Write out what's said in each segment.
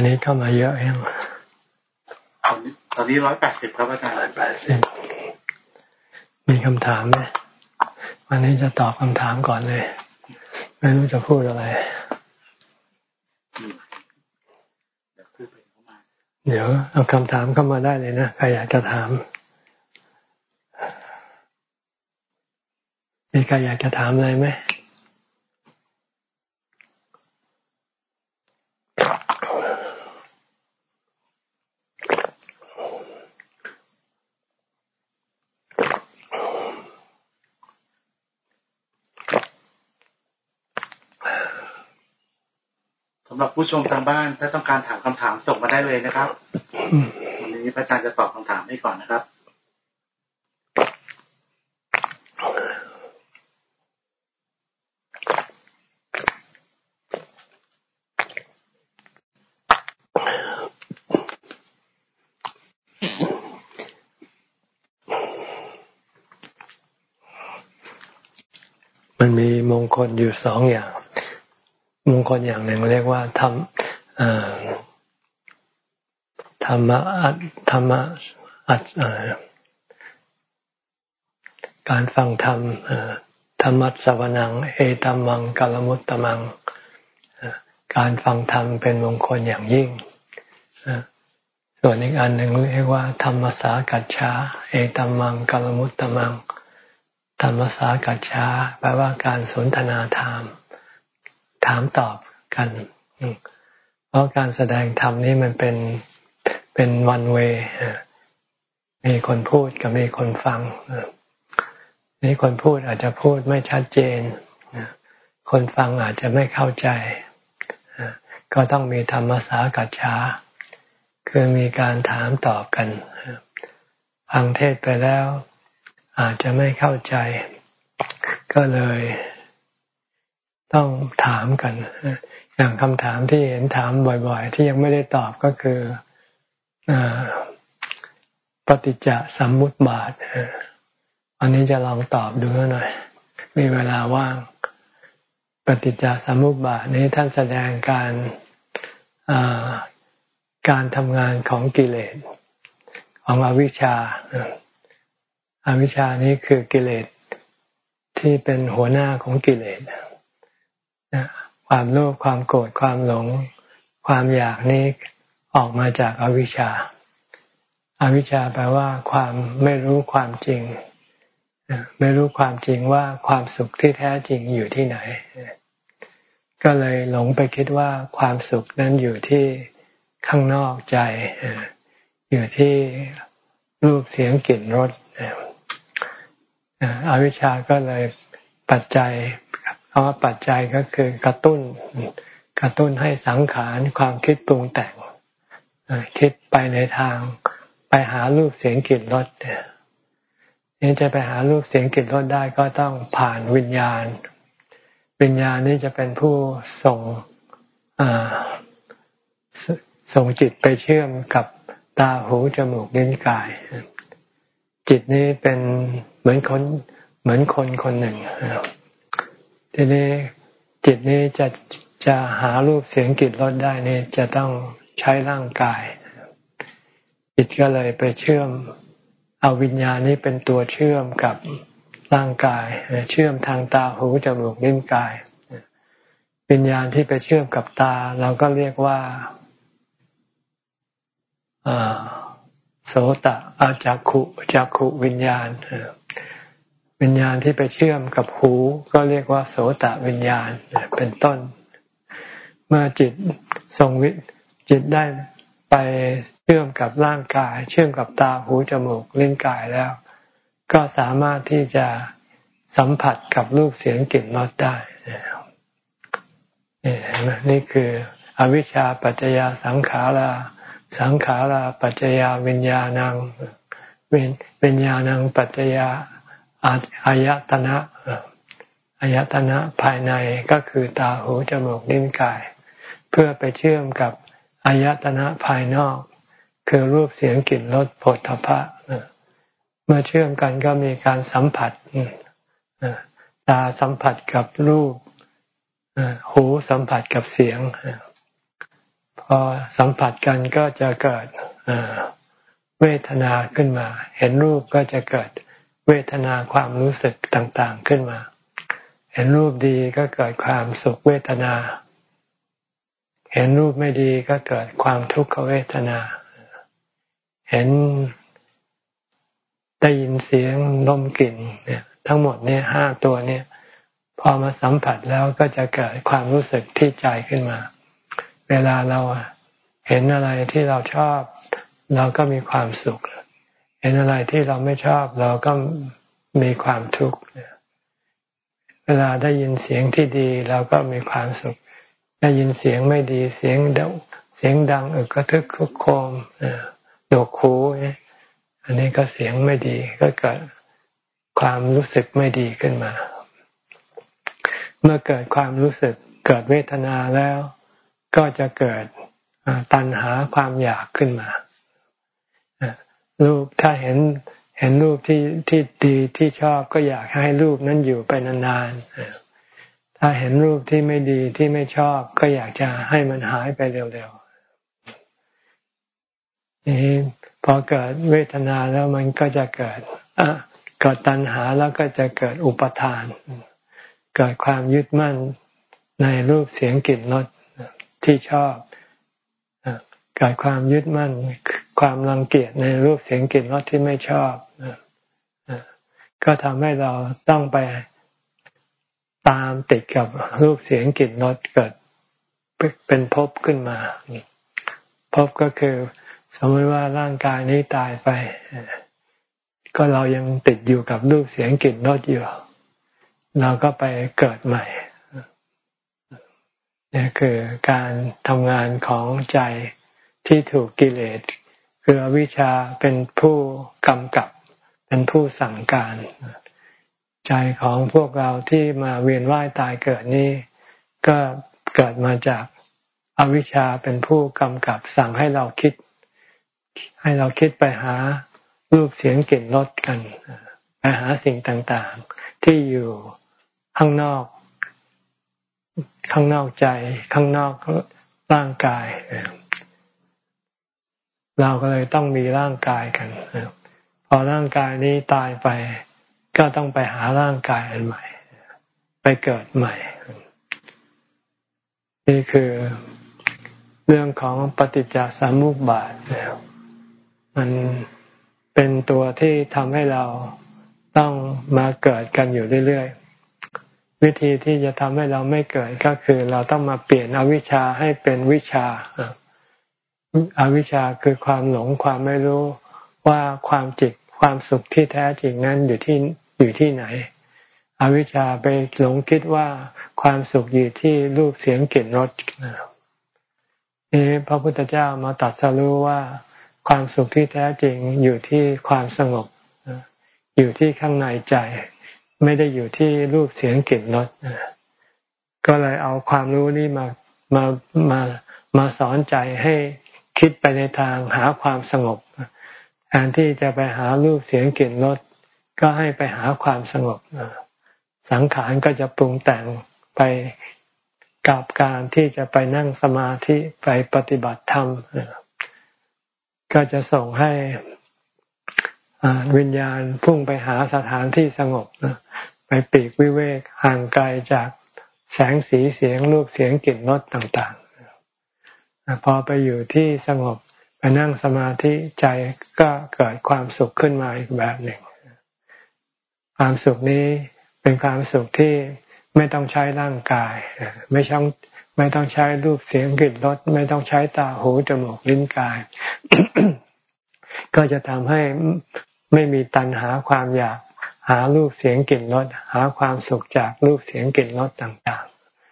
วันนี้เข้ามาเยอะยังตอนนี้ร้อยแปดสิบครับอาจารย์ร้อยแปดสิบมีคำถามไหมวันนี้จะตอบคำถามก่อนเลย ไม่รู้จะพูดอะไร เดี๋ยวเอาคำถามเข้ามาได้เลยนะใครอยากจะถาม มีใครอยากจะถามอะไรไหม ชมทางบ้าน ถ้าต้องการถามคำถามส่งมาได้เลยนะครับวันนี้พระอาจารย์จะตอบคำถามให้ก่อนนะครับมันมีมงคลอยู่สองอย่าง มงคลอย่างหนึ่งเรียกว่าธรรมธรรมะธรรมะอัดการฟังธรรมธรรมัสวนัง เอตัมมังกลมุตตมัง การฟังธรรมเป็นมงคลอย่างยิ่ง ส่วนอีกอันหนึ่งเรียกว่า ธรรมสากัจฉาเอตัมมังกลมุตตมัง ธรรมสากัจฉาแปลว่าการสนทนาธรรมามตอบกัน เพราะการแสดงธรรมนี่มันเป็นเป็นวันเวมีคนพูดกับมีคนฟังนี่คนพูดอาจจะพูดไม่ชัดเจน คนฟังอาจจะไม่เข้าใจ ก็ต้องมีธรรมสากัจฉาคือมีการถามตอบกันฟังเทศไปแล้ว อาจจะไม่เข้าใจ ก็เลย ต้องถามกัน อย่างคำถามที่เห็นถามบ่อยๆ ที่ยังไม่ได้ตอบก็คืออปฏิจจสมมุติบาทอันนี้จะลองตอบดูหน่อย มีเวลาว่าง ปฏิจจสมุปบาทนี้ท่านแสดงการการทำงานของกิเลสของอวิชชาอาวิชชานี้คือกิเลสที่เป็นหัวหน้าของกิเลส ความโลภความโกรธความหลง ความอยากนี้ออกมาจากอวิชชาอาวิชชาแปลว่า ความไม่รู้ความจริง ไม่รู้ความจริงว่าความสุขที่แท้จริงอยู่ที่ไหน ก็เลยหลงไปคิดว่าความสุขนั้นอยู่ที่ข้างนอกใจ อยู่ที่รูปเสียงกลิ่นรสอวิชชาก็เลยปัจจัย คำว่าปัจจัยก็คือกระตุ้นกระตุ้นให้สังขารความคิดปรุงแต่งคิดไปในทางไปหารูปเสียงกลิ่นรสนี่จะไปหารูปเสียงกลิ่นรสได้ก็ต้องผ่านวิญญาณ วิญญาณนี่จะเป็นผู้ส่งส่งจิตไปเชื่อมกับตาหูจมูกลิ้นกาย จิตนี้เป็นเหมือนคนเหมือนคนคนหนึ่ง ทีนี้จิตนี้จะจะหารูปเสียงกลิ่นรสได้นี่จะต้องใช้ร่างกาย จิตก็เลยไปเชื่อมเอาวิญญาณนี้เป็นตัวเชื่อมกับร่างกาย เชื่อมทางตาหูจมูกลิ้นกาย วิญญาณที่ไปเชื่อมกับตา เราก็เรียกว่าโสตะอาจักขุจักขุวิญญาณ วิญญาณที่ไปเชื่อมกับหูก็เรียกว่า โสตวิญญาณเป็นต้น เมื่อจิตทรงวิจิตได้ไปเชื่อมกับร่างกาย เชื่อมกับตาหูจมูกลิ้นกายแล้ว ก็สามารถที่จะสัมผัสกับรูปเสียงกลิ่นรสได้นี่คืออวิชชาปัจจยาสังขาราสังขาราปัจจยาวิญญาณังวิญญาณังปัจจยา อายตนะอายตนะภายในก็คือตาหูจมูกลิ้นกาย เพื่อไปเชื่อมกับอายตนะภายนอก คือรูปเสียงกลิ่นรสผลทพะเมื่อเชื่อมกันก็มีการสัมผัสตาสัมผัสกับรูปหูสัมผัสกับเสียงพอสัมผัสกันก็จะเกิดเวทนาขึ้นมา เห็นรูปก็จะเกิด เวทนาความรู้สึกต่างๆขึ้นมา เห็นรูปดีก็เกิดความสุขเวทนา เห็นรูปไม่ดีก็เกิดความทุกขเวทนา เห็นได้ยินเสียงลมกลิ่นเนี่ยทั้งหมดเนี่ยห้าตัวเนี่ยพอมาสัมผัสแล้วก็จะเกิดความรู้สึกที่ใจขึ้นมา เวลาเราเห็นอะไรที่เราชอบ เราก็มีความสุข เห็นอะไรที่เราไม่ชอบเราก็มีความทุกข์เวลาได้ยินเสียงที่ดีเราก็มีความสุข ได้ยินเสียงไม่ดีเสียงเดาเสียงดังอึกกระทึกคุกโคมโดกคูอันนี้ก็เสียงไม่ดีก็เกิดความรู้สึกไม่ดีขึ้นมา เมื่อเกิดความรู้สึกเกิดเวทนาแล้ว ก็จะเกิดตัณหาความอยากขึ้นมา รูปถ้าเห็นเห็นรูปที่ที่ดีที่ชอบก็อยากให้รูปนั้นอยู่ไปนานๆ ถ้าเห็นรูปที่ไม่ดีที่ไม่ชอบก็อยากจะให้มันหายไปเร็วๆ นี่พอเกิดเวทนาแล้วมันก็จะเกิดเกิดตัณหาแล้วก็จะเกิดอุปทาน เกิดความยึดมั่นในรูปเสียงกลิ่นรสที่ชอบเกิดความยึดมั่น ความรังเกียจในรูปเสียงกลิ่นรสที่ไม่ชอบก็ทำให้เราต้องไปตามติดกับรูปเสียงกลิ่นรสเกิดเป็นภพขึ้นมาภพก็คือ สมมติว่าร่างกายนี้ตายไป ก็เรายังติดอยู่กับรูปเสียงกลิ่นรสอยู่ เราก็ไปเกิดใหม่นี่คือการทำงานของใจที่ถูกกิเลส คืออวิชชาเป็นผู้กำกับ เป็นผู้สั่งการ ใจของพวกเราที่มาเวียนว่ายตายเกิดนี้ ก็เกิดมาจากอวิชชาเป็นผู้กำกับสั่งให้เราคิด ให้เราคิดไปหารูปเสียงกลิ่นรสกันไปหาสิ่งต่างๆ ที่อยู่ข้างนอก ข้างนอกใจ ข้างนอกร่างกาย เราก็เลยต้องมีร่างกายกัน พอร่างกายนี้ตายไป ก็ต้องไปหาร่างกายอันใหม่ ไปเกิดใหม่ นี่คือเรื่องของปฏิจจสมุปบาทมันเป็นตัวที่ทำให้เราต้องมาเกิดกันอยู่เรื่อยๆ วิธีที่จะทำให้เราไม่เกิดก็คือ เราต้องมาเปลี่ยนอวิชชาให้เป็นวิชา อวิชชาคือความหลงความไม่รู้ว่าความจิตความสุขที่แท้จริงนั้นอยู่ที่อยู่ที่ไหน อวิชชาไปหลงคิดว่าความสุขอยู่ที่รูปเสียงกลิ่นรสนี่พระพุทธเจ้ามาตัดสรู้ว่าความสุขที่แท้จริงอยู่ที่ความสงบ อยู่ที่ข้างในใจ ไม่ได้อยู่ที่รูปเสียงกลิ่นรสก็เลยเอาความรู้นี้มามามามาสอนใจให้ คิดไปในทางหาความสงบแทนที่จะไปหารูปเสียงกลิ่นรสก็ให้ไปหาความสงบสังขารก็จะปรุงแต่งไปกับการที่จะไปนั่งสมาธิไปปฏิบัติธรรมก็จะส่งให้วิญญาณพุ่งไปหาสถานที่สงบไปปีกวิเวกห่างไกลจากแสงสีเสียงรูปเสียงกลิ่นรสต่าง พอไปอยู่ที่สงบไปนั่งสมาธิใจก็เกิดความสุขขึ้นมาอีกแบบหนึ่ง ความสุขนี้เป็นความสุขที่ไม่ต้องใช้ร่างกาย ไม่ต้องไม่ต้องใช้รูปเสียงกลิ่นรสไม่ต้องใช้ตาหูจมูกลิ้นกาย ก็จะทำให้ไม่มีตัณหาความอยากหารูปเสียงกลิ่นรสหาความสุขจากรูปเสียงกลิ่นรสต่าง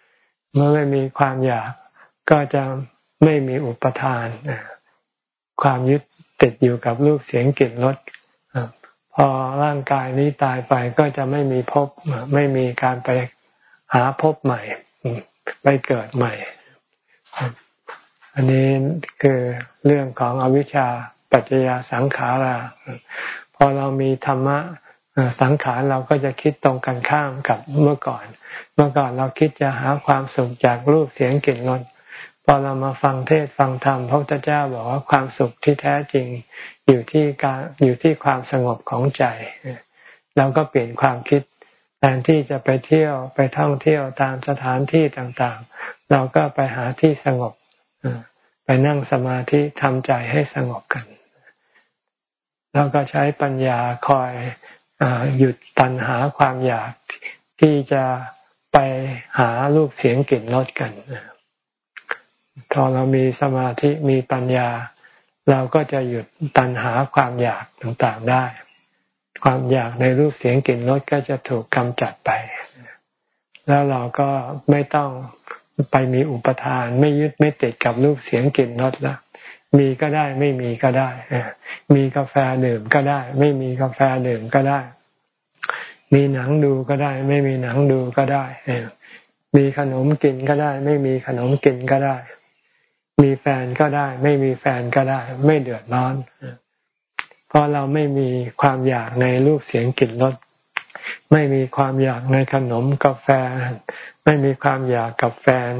ๆ เมื่อไม่มีความอยากก็จะ ไม่มีอุปทานความยึดติดอยู่กับรูปเสียงกลิ่นรสพอร่างกายนี้ตายไปก็จะไม่มีภพไม่มีการไปหาภพใหม่ ไปเกิดใหม่ อันนี้คือเรื่องของอวิชชาปัจจยาสังขารา พอเรามีธรรมะสังขารเราก็จะคิดตรงกันข้ามกับเมื่อก่อน เมื่อก่อนเราคิดจะหาความสุขจากรูปเสียงกลิ่นรส พอเรามาฟังเทศฟังธรรมพระพุทธเจ้าบอกว่าความสุขที่แท้จริงอยู่ที่การอยู่ที่ความสงบของใจเราก็เปลี่ยนความคิดแทนที่จะไปเที่ยวไปท่องเที่ยวตามสถานที่ต่างๆ เราก็ไปหาที่สงบไปนั่งสมาธิทำใจให้สงบกัน แล้วก็ใช้ปัญญาคอยอหยุดตันหาความอยากที่จะไปหารูปเสียงกลิ่นรสกัน พอเรามีสมาธิมีปัญญา เราก็จะหยุดตัณหาความอยากต่างๆได้ ความอยากในรูปเสียงกลิ่นรสก็จะถูกกำจัดไป แล้วเราก็ไม่ต้องไปมีอุปทาน ไม่ยึดไม่ติดกับรูปเสียงกลิ่นรสแล้วมีก็ได้ไม่มีก็ได้ มีกาแฟดื่มก็ได้ ไม่มีกาแฟดื่มก็ได้ มีหนังดูก็ได้ ไม่มีหนังดูก็ได้ มีขนมกินก็ได้ ไม่มีขนมกินก็ได้ มีแฟนก็ได้ ไม่มีแฟนก็ได้ ไม่เดือดร้อน เพราะเราไม่มีความอยากในรูปเสียงกลิ่นรสไม่มีความอยากในขนมกาแฟ ไม่มีความอยากกับแฟน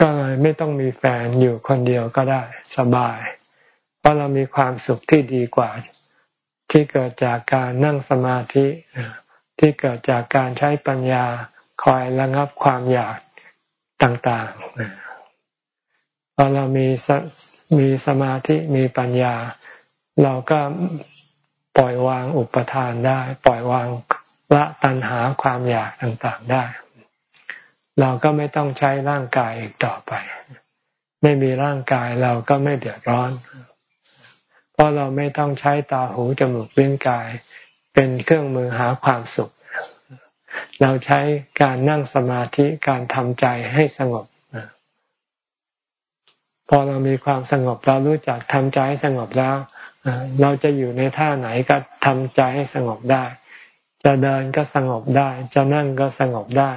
ก็เลยไม่ต้องมีแฟนอยู่คนเดียวก็ได้ สบาย เพราะเรามีความสุขที่ดีกว่า ที่เกิดจากการนั่งสมาธิที่เกิดจากการใช้ปัญญาคอยระงับความอยากต่างๆ พอเรามีมีสมาธิมีปัญญา เราก็ปล่อยวางอุปทานได้ ปล่อยวางละตัณหาความอยากต่างๆได้ เราก็ไม่ต้องใช้ร่างกายอีกต่อไป ไม่มีร่างกายเราก็ไม่เดือดร้อน เพราะเราไม่ต้องใช้ตาหูจมูกลิ้นกาย เป็นเครื่องมือหาความสุข เราใช้การนั่งสมาธิการทำใจให้สงบ พอเรามีความสงบเรารู้จักทำใจให้สงบแล้ว เราจะอยู่ในท่าไหนก็ทำใจให้สงบได้ จะเดินก็สงบได้ จะนั่งก็สงบได้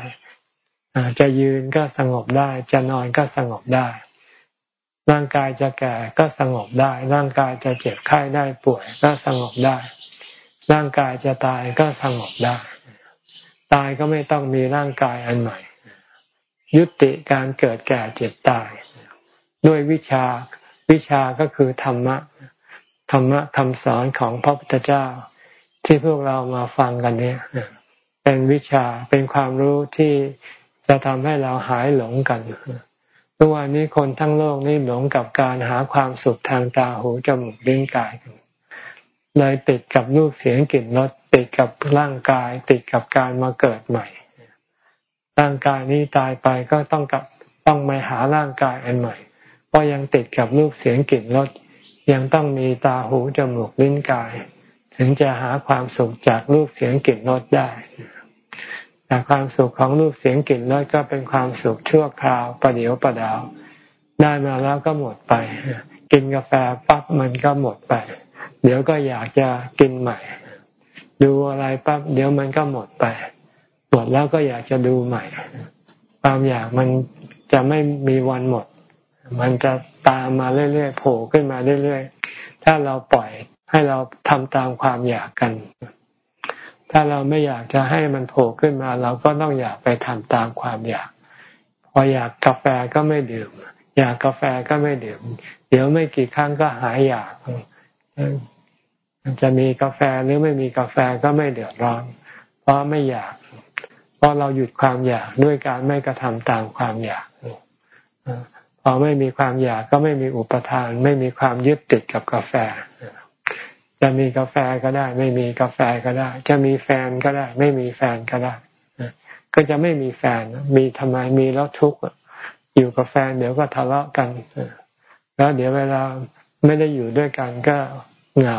จะยืนก็สงบได้ จะนอนก็สงบได้ ร่างกายจะแก่ก็สงบได้ ร่างกายจะเจ็บไข้ได้ป่วยก็สงบได้ ร่างกายจะตายก็สงบได้ ตายก็ไม่ต้องมีร่างกายอันใหม่ ยุติการเกิดแก่เจ็บตาย ด้วยวิชา วิชาก็คือธรรมะ ธรรมะคำสอนของพระพุทธเจ้า ที่พวกเรามาฟังกันเนี่ยเป็นวิชาเป็นความรู้ที่จะทำให้เราหายหลงกันทุกวันนี้คนทั้งโลกนี่หลงกับการหาความสุขทางตาหูจมูกลิ้นกายเลยติดกับรูปเสียงกลิ่นรสติดกับร่างกาย ติดกับการมาเกิดใหม่ ร่างกายนี้ตายไปก็ต้องกับต้องมาหาร่างกายอันใหม่ เพราะยังติดกับรูปเสียงกลิ่นรสยังต้องมีตาหูจมูกลิ้นกาย ถึงจะหาความสุขจากรูปเสียงกลิ่นรสได้ แต่ความสุขของรูปเสียงกลิ่นรสก็เป็นความสุขชั่วคราวประเดียวประดาว ได้มาแล้วก็หมดไป กินกาแฟปั๊บมันก็หมดไป เดี๋ยวก็อยากจะกินใหม่ ดูอะไรปั๊บเดี๋ยวมันก็หมดไป หมดแล้วก็อยากจะดูใหม่ ความอยากมันจะไม่มีวันหมด มันจะตามมาเรื่อยๆโผล่ขึ้นมาเรื่อยๆ ถ้าเราปล่อยให้เราทำตามความอยากกัน ถ้าเราไม่อยากจะให้มันโผล่ขึ้นมา เราก็ต้องอยากไปทำตามความอยาก พออยากกาแฟก็ไม่ดื่ม อยากกาแฟก็ไม่ดื่ม เดี๋ยวไม่กี่ครั้งก็หายอยากจะมีกาแฟหรือไม่มีกาแฟก็ไม่เดือดร้อน เพราะไม่อยาก เพราะเราหยุดความอยากด้วยการไม่กระทำตามความอยาก อไม่มีความอยากก็ไม่มีอุปทาน ไม่มีความยึดติดกับกาแฟ จะมีกาแฟก็ได้ ไม่มีกาแฟก็ได้ จะมีแฟนก็ได้ ไม่มีแฟนก็ได้ ก็จะไม่มีแฟนมีทำไมมีแล้วทุกข์อยู่กับแฟนเดี๋ยวก็ทะเลาะกัน แล้วเดี๋ยวเวลาไม่ได้อยู่ด้วยกันก็เหงา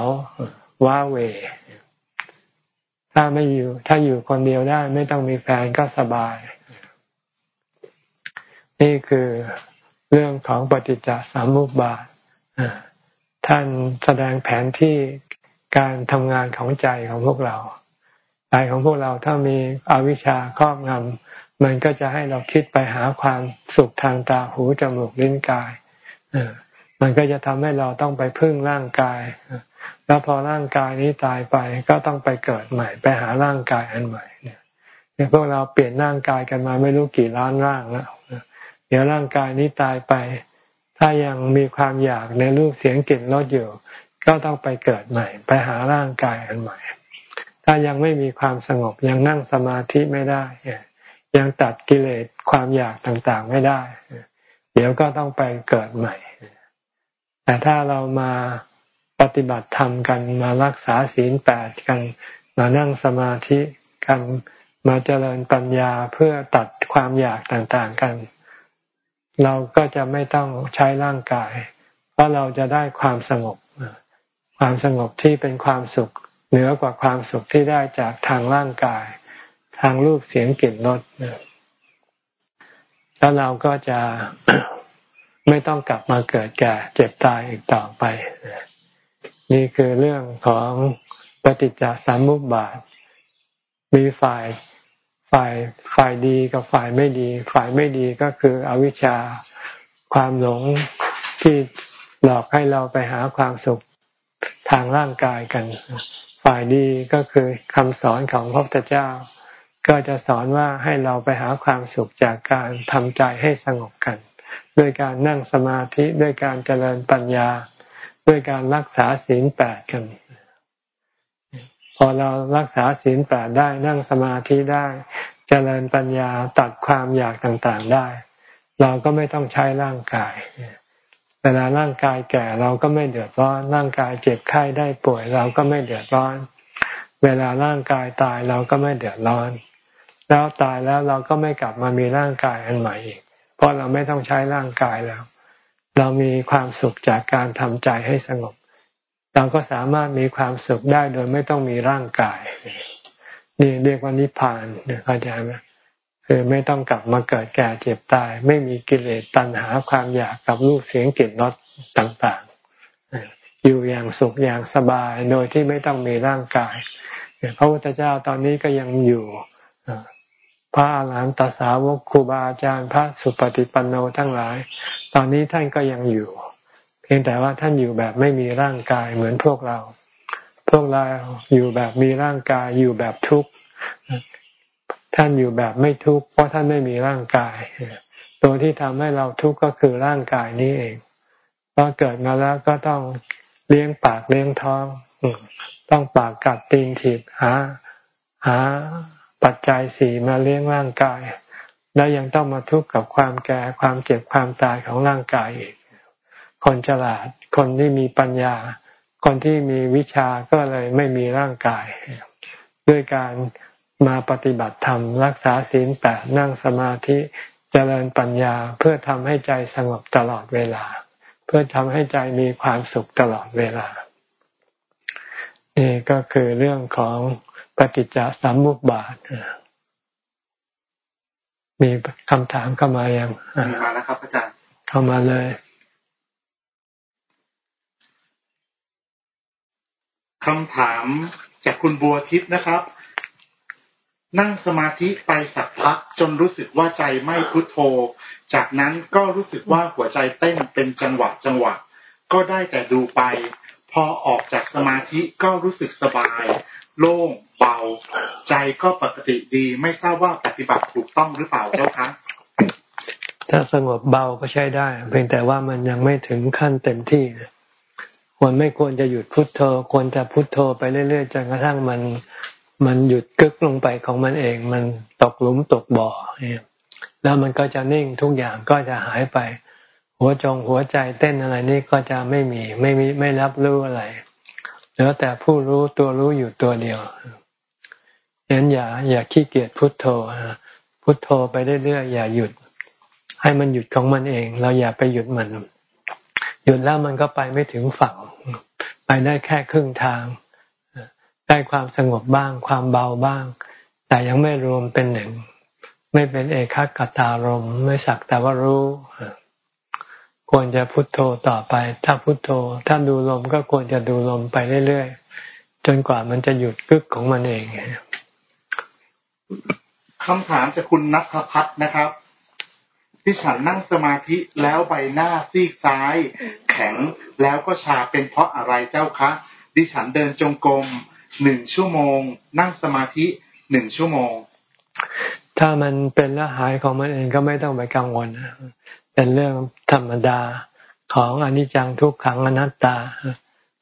ว้าเว ถ้าไม่อยู่ ถ้าอยู่คนเดียวได้ ไม่ต้องมีแฟนก็สบาย นี่คือ เรื่องของปฏิจจสามุปบาทท่านแสดงแผนที่การทำงานของใจของพวกเรา ใจของพวกเราถ้ามีอวิชชาครอบงำมันก็จะให้เราคิดไปหาความสุขทางตาหูจมูกลิ้นกายมันก็จะทำให้เราต้องไปพึ่งร่างกาย แล้วพอร่างกายนี้ตายไปก็ต้องไปเกิดใหม่ ไปหาร่างกายอันใหม่เนี่ยพวกเราเปลี่ยนร่างกายกันมาไม่รู้กี่ล้านร่างแล้ว เดี๋ยวร่างกายนี้ตายไป ถ้ายังมีความอยากในรูปเสียงกลิ่นรสอยู่ ก็ต้องไปเกิดใหม่ ไปหาร่างกายอันใหม่ ถ้ายังไม่มีความสงบยังนั่งสมาธิไม่ได้ ยังตัดกิเลสความอยากต่างๆไม่ได้ เดี๋ยวก็ต้องไปเกิดใหม่ แต่ถ้าเรามาปฏิบัติธรรมกันมารักษาศีลแปดกัน มานั่งสมาธิกันมาเจริญปัญญาเพื่อตัดความอยากต่างๆกัน เราก็จะไม่ต้องใช้ร่างกาย เพราะเราจะได้ความสงบ ความสงบที่เป็นความสุข เหนือกว่าความสุขที่ได้จากทางร่างกาย ทางรูปเสียงกลิ่นรสแล้วเราก็จะไม่ต้องกลับมาเกิดแก่เจ็บตายอีกต่อไป นี่คือเรื่องของปฏิจจสมุปบาท มีฝ่าย ฝ่ายฝ่ายดีกับฝ่ายไม่ดี ฝ่ายไม่ดีก็คืออวิชชาความหลงที่หลอกให้เราไปหาความสุขทางร่างกายกัน ฝ่ายดีก็คือคำสอนของพระพุทธเจ้า ก็จะสอนว่าให้เราไปหาความสุขจากการทำใจให้สงบกัน ด้วยการนั่งสมาธิด้วยการเจริญปัญญา ด้วยการรักษาศีลแปดกัน พอเรารักษาศีลแปดได้นั่งสมาธิได้เจริญปัญญาตัดความอยากต่างๆได้ เราก็ไม่ต้องใช้ร่างกาย เวลาร่างกายแก่เราก็ไม่เดือดร้อน ร่างกายเจ็บไข้ได้ป่วย เราก็ไม่เดือดร้อน เวลาร่างกายตายเราก็ไม่เดือดร้อน แล้วตายแล้วเราก็ไม่กลับมามีร่างกายอันใหม่อีก เพราะเราไม่ต้องใช้ร่างกายแล้ว เรามีความสุขจากการทำใจให้สงบ เราก็สามารถมีความสุขได้โดยไม่ต้องมีร่างกาย นี่เรียกว่านิพพานเข้าใจไหมคือไม่ต้องกลับมาเกิดแก่เจ็บตาย ไม่มีกิเลสตัณหาความอยากกับรูปเสียงกลิ่นรสต่างๆ อยู่อย่างสุขอย่างสบายโดยที่ไม่ต้องมีร่างกายพระพุทธเจ้าตอนนี้ก็ยังอยู่พระอาหารหันตสาวกครูบาอาจารย์พระสุปฏิปันโนทั้งหลาย ตอนนี้ท่านก็ยังอยู่ พียงแต่ว่าท่านอยู่แบบไม่มีร่างกายเหมือนพวกเรา พวกเราอยู่แบบมีร่างกายอยู่แบบทุกข์ท่านอยู่แบบไม่ทุกข์เพราะท่านไม่มีร่างกาย ตัวที่ทำให้เราทุกข์ก็คือร่างกายนี้เองพอเกิดมาแล้วก็ต้องเลี้ยงปากเลี้ยงท้องต้องปากกัดตีนถีบหาหาปัจจัยสี่มาเลี้ยงร่างกาย แล้วยังต้องมาทุกข์กับความแก่ความเจ็บความตายของร่างกายอีก คนฉลาด คนที่มีปัญญา คนที่มีวิชาก็เลยไม่มีร่างกาย ด้วยการมาปฏิบัติธรรม รักษาศีลแปดนั่งสมาธิเจริญปัญญาเพื่อทำให้ใจสงบตลอดเวลา เพื่อทำให้ใจมีความสุขตลอดเวลา นี่ก็คือเรื่องของปฏิจจสมมุปบาทมีคำถามเข้ามายัง มีมาแล้วครับอาจารย์ เข้ามาเลย คำถามจากคุณบัวทิพย์นะครับ นั่งสมาธิไปสักพักจนรู้สึกว่าใจไม่พุทโธ จากนั้นก็รู้สึกว่าหัวใจเต้นเป็นจังหวะจังหวะ ก็ได้แต่ดูไป พอออกจากสมาธิก็รู้สึกสบาย โล่งเบา ใจก็ปกติดีไม่ทราบว่าปฏิบัติถูกต้องหรือเปล่าเจ้าคะถ้าสงบเบาก็ใช้ได้ เพียงแต่ว่ามันยังไม่ถึงขั้นเต็มที่นะ ควรไม่ควรจะหยุดพุดโทโธ ควรจะพุโทโธไปเรื่อยๆจนกระทั่งมัน มันหยุดกึกลงไปของมันเอง มันตกหลุมตกบ่อเนี่ยแล้วมันก็จะนิ่งทุกอย่างก็จะหายไป หัวจงหัวใจเต้นอะไรนี่ก็จะไม่มีไม่มีไม่รับรู้อะไรเหลือแต่ผู้รู้ตัวรู้อยู่ตัวเดียวฉะนั้นอย่าอย่าขี้เกียจพุโทโธพุโทโธไปเรื่อยๆอย่าหยุด ให้มันหยุดของมันเอง เราอย่าไปหยุดมัน หยุดแล้วมันก็ไปไม่ถึงฝั่ง ไปได้แค่ครึ่งทาง ได้ความสงบบ้าง ความเบาบ้าง แต่ยังไม่รวมเป็นหนึ่ง ไม่เป็นเอกักตารมไม่สักแต่ว่ารู้ควรจะพุโทโธต่อไป ถ้าพุโทโธ ถ้าดูลมก็ควรจะดูลมไปเรื่อยๆ จนกว่ามันจะหยุดกึกของมันเองคำถามจากคุณนัทพัฒนะครับ ที่ฉันนั่งสมาธิแล้วใบหน้าซีกซ้าย แข็งแล้วก็ชาเป็นเพราะอะไรเจ้าคะ ดิฉันเดินจงกรมหนึ่งชั่วโมง นั่งสมาธิหนึ่งชั่วโมง ถ้ามันเป็นแล้วหายของมันเองก็ไม่ต้องไปกังวลเป็นเรื่องธรรมดาของอนิจจังทุกขังอนัตตา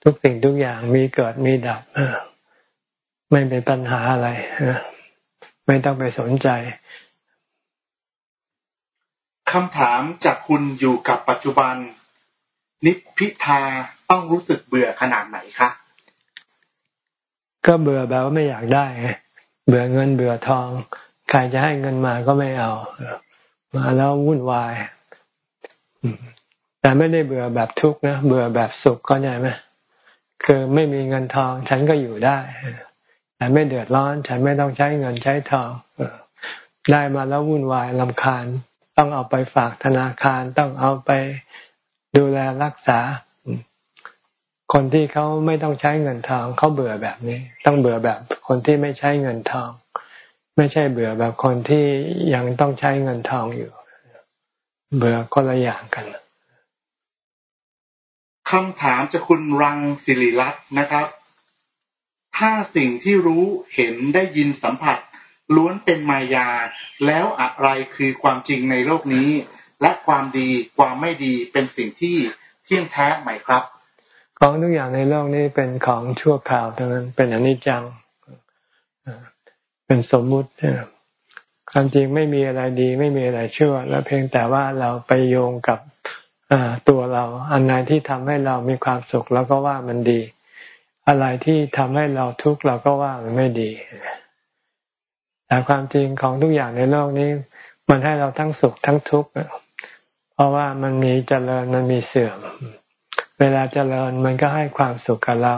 ทุกสิ่งทุกอย่างมีเกิดมีดับไม่เป็นปัญหาอะไรไม่ต้องไปสนใจ คำถามจากคุณอยู่กับปัจจุบัน นิพพิทาต้องรู้สึกเบื่อขนาดไหนคะก็เบื่อแบบว่าไม่อยากได้ เบื่อเงินเบื่อทอง ใครจะให้เงินมาก็ไม่เอา มาแล้ววุ่นวาย แต่ไม่ได้เบื่อแบบทุกข์นะ เบื่อแบบสุขก็ใช่ไหมคือไม่มีเงินทอง ฉันก็อยู่ได้แต่ไม่เดือดร้อน ฉันไม่ต้องใช้เงินใช้ทองได้มาแล้ววุ่นวายลำคาญ ต้องเอาไปฝากธนาคาร ต้องเอาไปดูแลรักษา คนที่เขาไม่ต้องใช้เงินทองเขาเบื่อแบบนี้ ต้องเบื่อแบบคนที่ไม่ใช้เงินทอง ไม่ใช่เบื่อแบบคนที่ยังต้องใช้เงินทองอยู่ เบื่อคนละอย่างกันคำถามจะคุณรังสิริรัตน์นะครับ ถ้าสิ่งที่รู้เห็นได้ยินสัมผัส ล้วนเป็นมายา แล้วอะไรคือความจริงในโลกนี้ และความดีความไม่ดีเป็นสิ่งที่เที่ยงแท้ไหมครับ ของทุกอย่างในโลกนี้เป็นของชั่วคราวทั้งนั้นเป็นอนิจจังเป็นสมมุติความจริงไม่มีอะไรดี ไม่มีอะไรชั่วและเพียงแต่ว่าเราไปโยงกับตัวเรา อันไหนที่ทำให้เรามีความสุขเราก็ว่ามันดี อะไรที่ทำให้เราทุกข์เราก็ว่ามันไม่ดี แต่ความจริงของทุกอย่างในโลกนี้ มันให้เราทั้งสุขทั้งทุกข์เพราะว่ามันมีเจริญมันมีเสื่อม เวลาเจริญมันก็ให้ความสุขกับเรา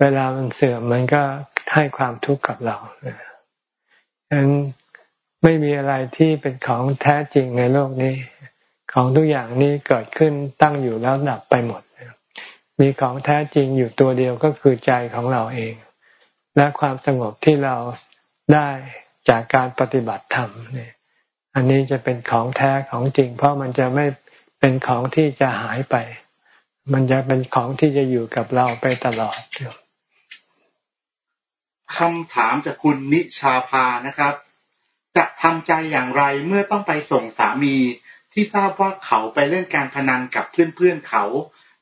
เวลามันเสื่อมมันก็ให้ความทุกข์กับเราฉะนั้นไม่มีอะไรที่เป็นของแท้จริงในโลกนี้ ของทุกอย่างนี้เกิดขึ้นตั้งอยู่แล้วดับไปหมด มีของแท้จริงอยู่ตัวเดียวก็คือใจของเราเอง และความสงบที่เรา ได้จากการปฏิบัติธรรมเนี่ยอันนี้จะเป็นของแท้ของจริง เพราะมันจะไม่เป็นของที่จะหายไป มันจะเป็นของที่จะอยู่กับเราไปตลอดคำถามจากคุณนิชาพานะครับ จะทำใจอย่างไรเมื่อต้องไปส่งสามีที่ทราบว่าเขาไปเล่นการพนันกับเพื่อนๆเขา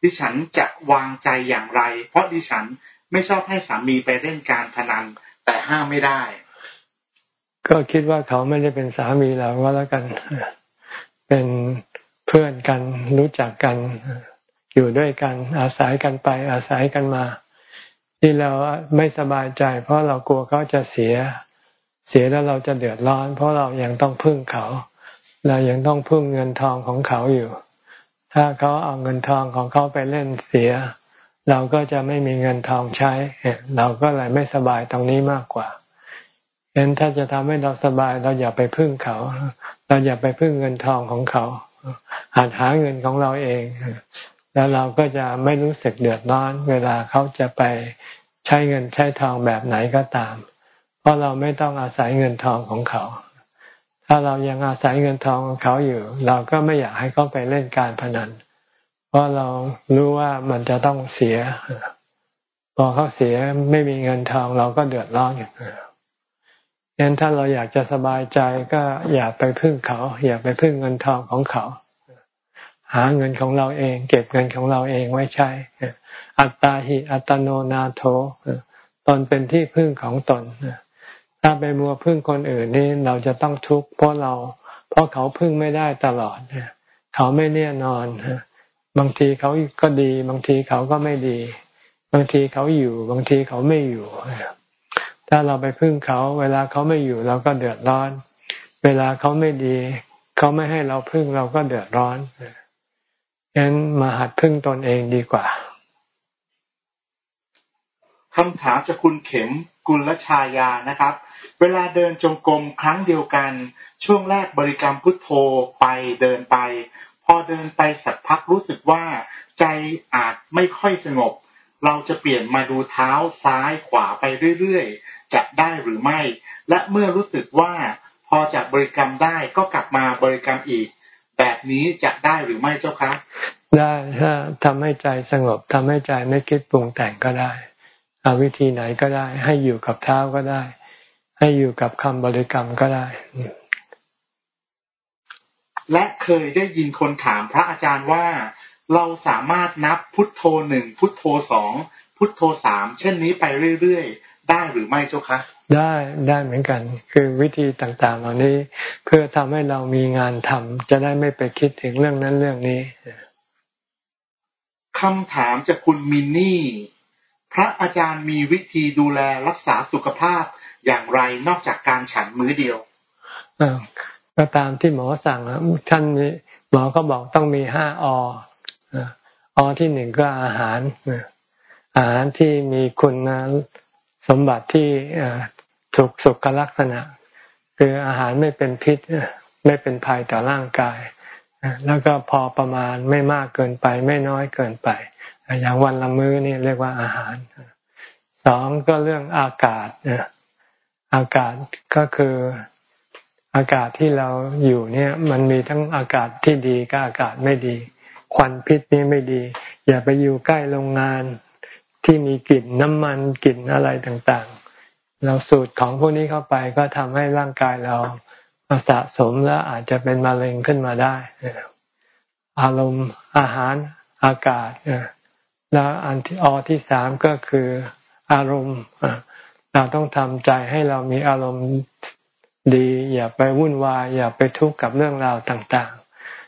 ดิฉันจะวางใจอย่างไร เพราะดิฉันไม่ชอบให้สามีไปเล่นการพนันแต่ห้ามไม่ได้ ก็คิดว่าเขาไม่ได้เป็นสามีเราก็แล้วกัน เป็นเพื่อนกันรู้จักกัน อยู่ด้วยกัน อาศัยกันไป อาศัยกันมา ที่เราไม่สบายใจ เพราะเรากลัวเขาจะเสีย เสียแล้วเราจะเดือดร้อน เพราะเรายังต้องพึ่งเขา เรายังต้องพึ่งเงินทองของเขาอยู่ ถ้าเขาเอาเงินทองของเขาไปเล่นเสีย เราก็จะไม่มีเงินทองใช้ เราก็เลยไม่สบายตรงนี้มากกว่า เห็นถ้าจะทำให้เราสบาย เราอย่าไปพึ่งเขา เราอย่าไปพึ่งเงินทองของเขาหาหาเงินของเราเอง แล้วเราก็จะไม่รู้สึกเดือดร้อน เวลาเขาจะไปใช้เงินใช้ทองแบบไหนก็ตาม เพราะเราไม่ต้องอาศัยเงินทองของเขา ถ้าเรายังอาศัยเงินทองของเขาอยู่ เราก็ไม่อยากให้เขาไปเล่นการพนัน เพราะเรารู้ว่ามันจะต้องเสีย พอเขาเสียไม่มีเงินทองเราก็เดือดร้อนอย่างนี้ งั้นถ้าเราอยากจะสบายใจก็อย่าไปพึ่งเขา อย่าไปพึ่งเงินทองของเขา หาเงินของเราเอง เก็บเงินของเราเองไว้ใช้ อัตตาหิอัตโนนาโถตนเป็นที่พึ่งของตนถ้าไปมัวพึ่งคนอื่นนี่เราจะต้องทุกข์เพราะเรา เพราะเขาพึ่งไม่ได้ตลอดเขาไม่แน่นอนบางทีเขาก็ดี บางทีเขาก็ไม่ดี บางทีเขาอยู่ บางทีเขาไม่อยู่ ถ้าเราไปพึ่งเขา เวลาเขาไม่อยู่เราก็เดือดร้อน เวลาเขาไม่ดี เขาไม่ให้เราพึ่งเราก็เดือดร้อนฉะนั้นมาหัดพึ่งตนเองดีกว่าคำถามจากคุณเข็มกุลชายานะครับ เวลาเดินจงกรมครั้งเดียวกัน ช่วงแรกบริกรรมพุทโธไปเดินไป พอเดินไปสักพักรู้สึกว่า ใจอาจไม่ค่อยสงบ เราจะเปลี่ยนมาดูเท้าซ้ายขวาไปเรื่อย จะได้หรือไม่ และเมื่อรู้สึกว่าพอจะบริกรรมได้ก็กลับมาบริกรรมอีก แบบนี้จะได้หรือไม่เจ้าคะได้ถ้าทำให้ใจสงบทำให้ใจไม่คิดปรุงแต่งก็ได้เอาวิธีไหนก็ได้ ให้อยู่กับเท้าก็ได้ ให้อยู่กับคำบริกรรมก็ได้ และเคยได้ยินคนถามพระอาจารย์ว่า เราสามารถนับพุทโธหนึ่งพุทโธสองพุทโธสามเช่นนี้ไปเรื่อยๆ ได้หรือไม่เจ้าคะได้ได้เหมือนกัน คือวิธีต่างๆเหล่านี้ เพื่อทำให้เรามีงานทำจะได้ไม่ไปคิดถึงเรื่องนั้นเรื่องนี้คำถามจากคุณมินนี่ พระอาจารย์มีวิธีดูแลรักษาสุขภาพอย่างไรนอกจากการฉันมื้อเดียวก็ตามที่หมอสั่งท่านหมอก็บอกต้องมีห้าออที่หนึ่งก็อาหารอาหารที่มีคุณ สมบัติที่ถูกสุขลักษณะ คืออาหารไม่เป็นพิษไม่เป็นภัยต่อร่างกาย แล้วก็พอประมาณไม่มากเกินไป ไม่น้อยเกินไป อย่างวันละมื้อนี่เรียกว่าอาหารสองก็เรื่องอากาศอากาศก็คืออากาศที่เราอยู่เนี่ย มันมีทั้งอากาศที่ดีกับอากาศไม่ดี ควันพิษนี่ไม่ดี อย่าไปอยู่ใกล้โรงงาน ที่มีกลิ่นน้ำมันกลิ่นอะไรต่างๆ เราสูดของพวกนี้เข้าไปก็ทำให้ร่างกายเราสะสมแล้วอาจจะเป็นมะเร็งขึ้นมาได้อารมณ์อาหารอากาศแล้วอันที่อที่สามก็คืออารมณ์เราต้องทำใจให้เรามีอารมณ์ดี อย่าไปวุ่นวาย อย่าไปทุกข์กับเรื่องราวต่าง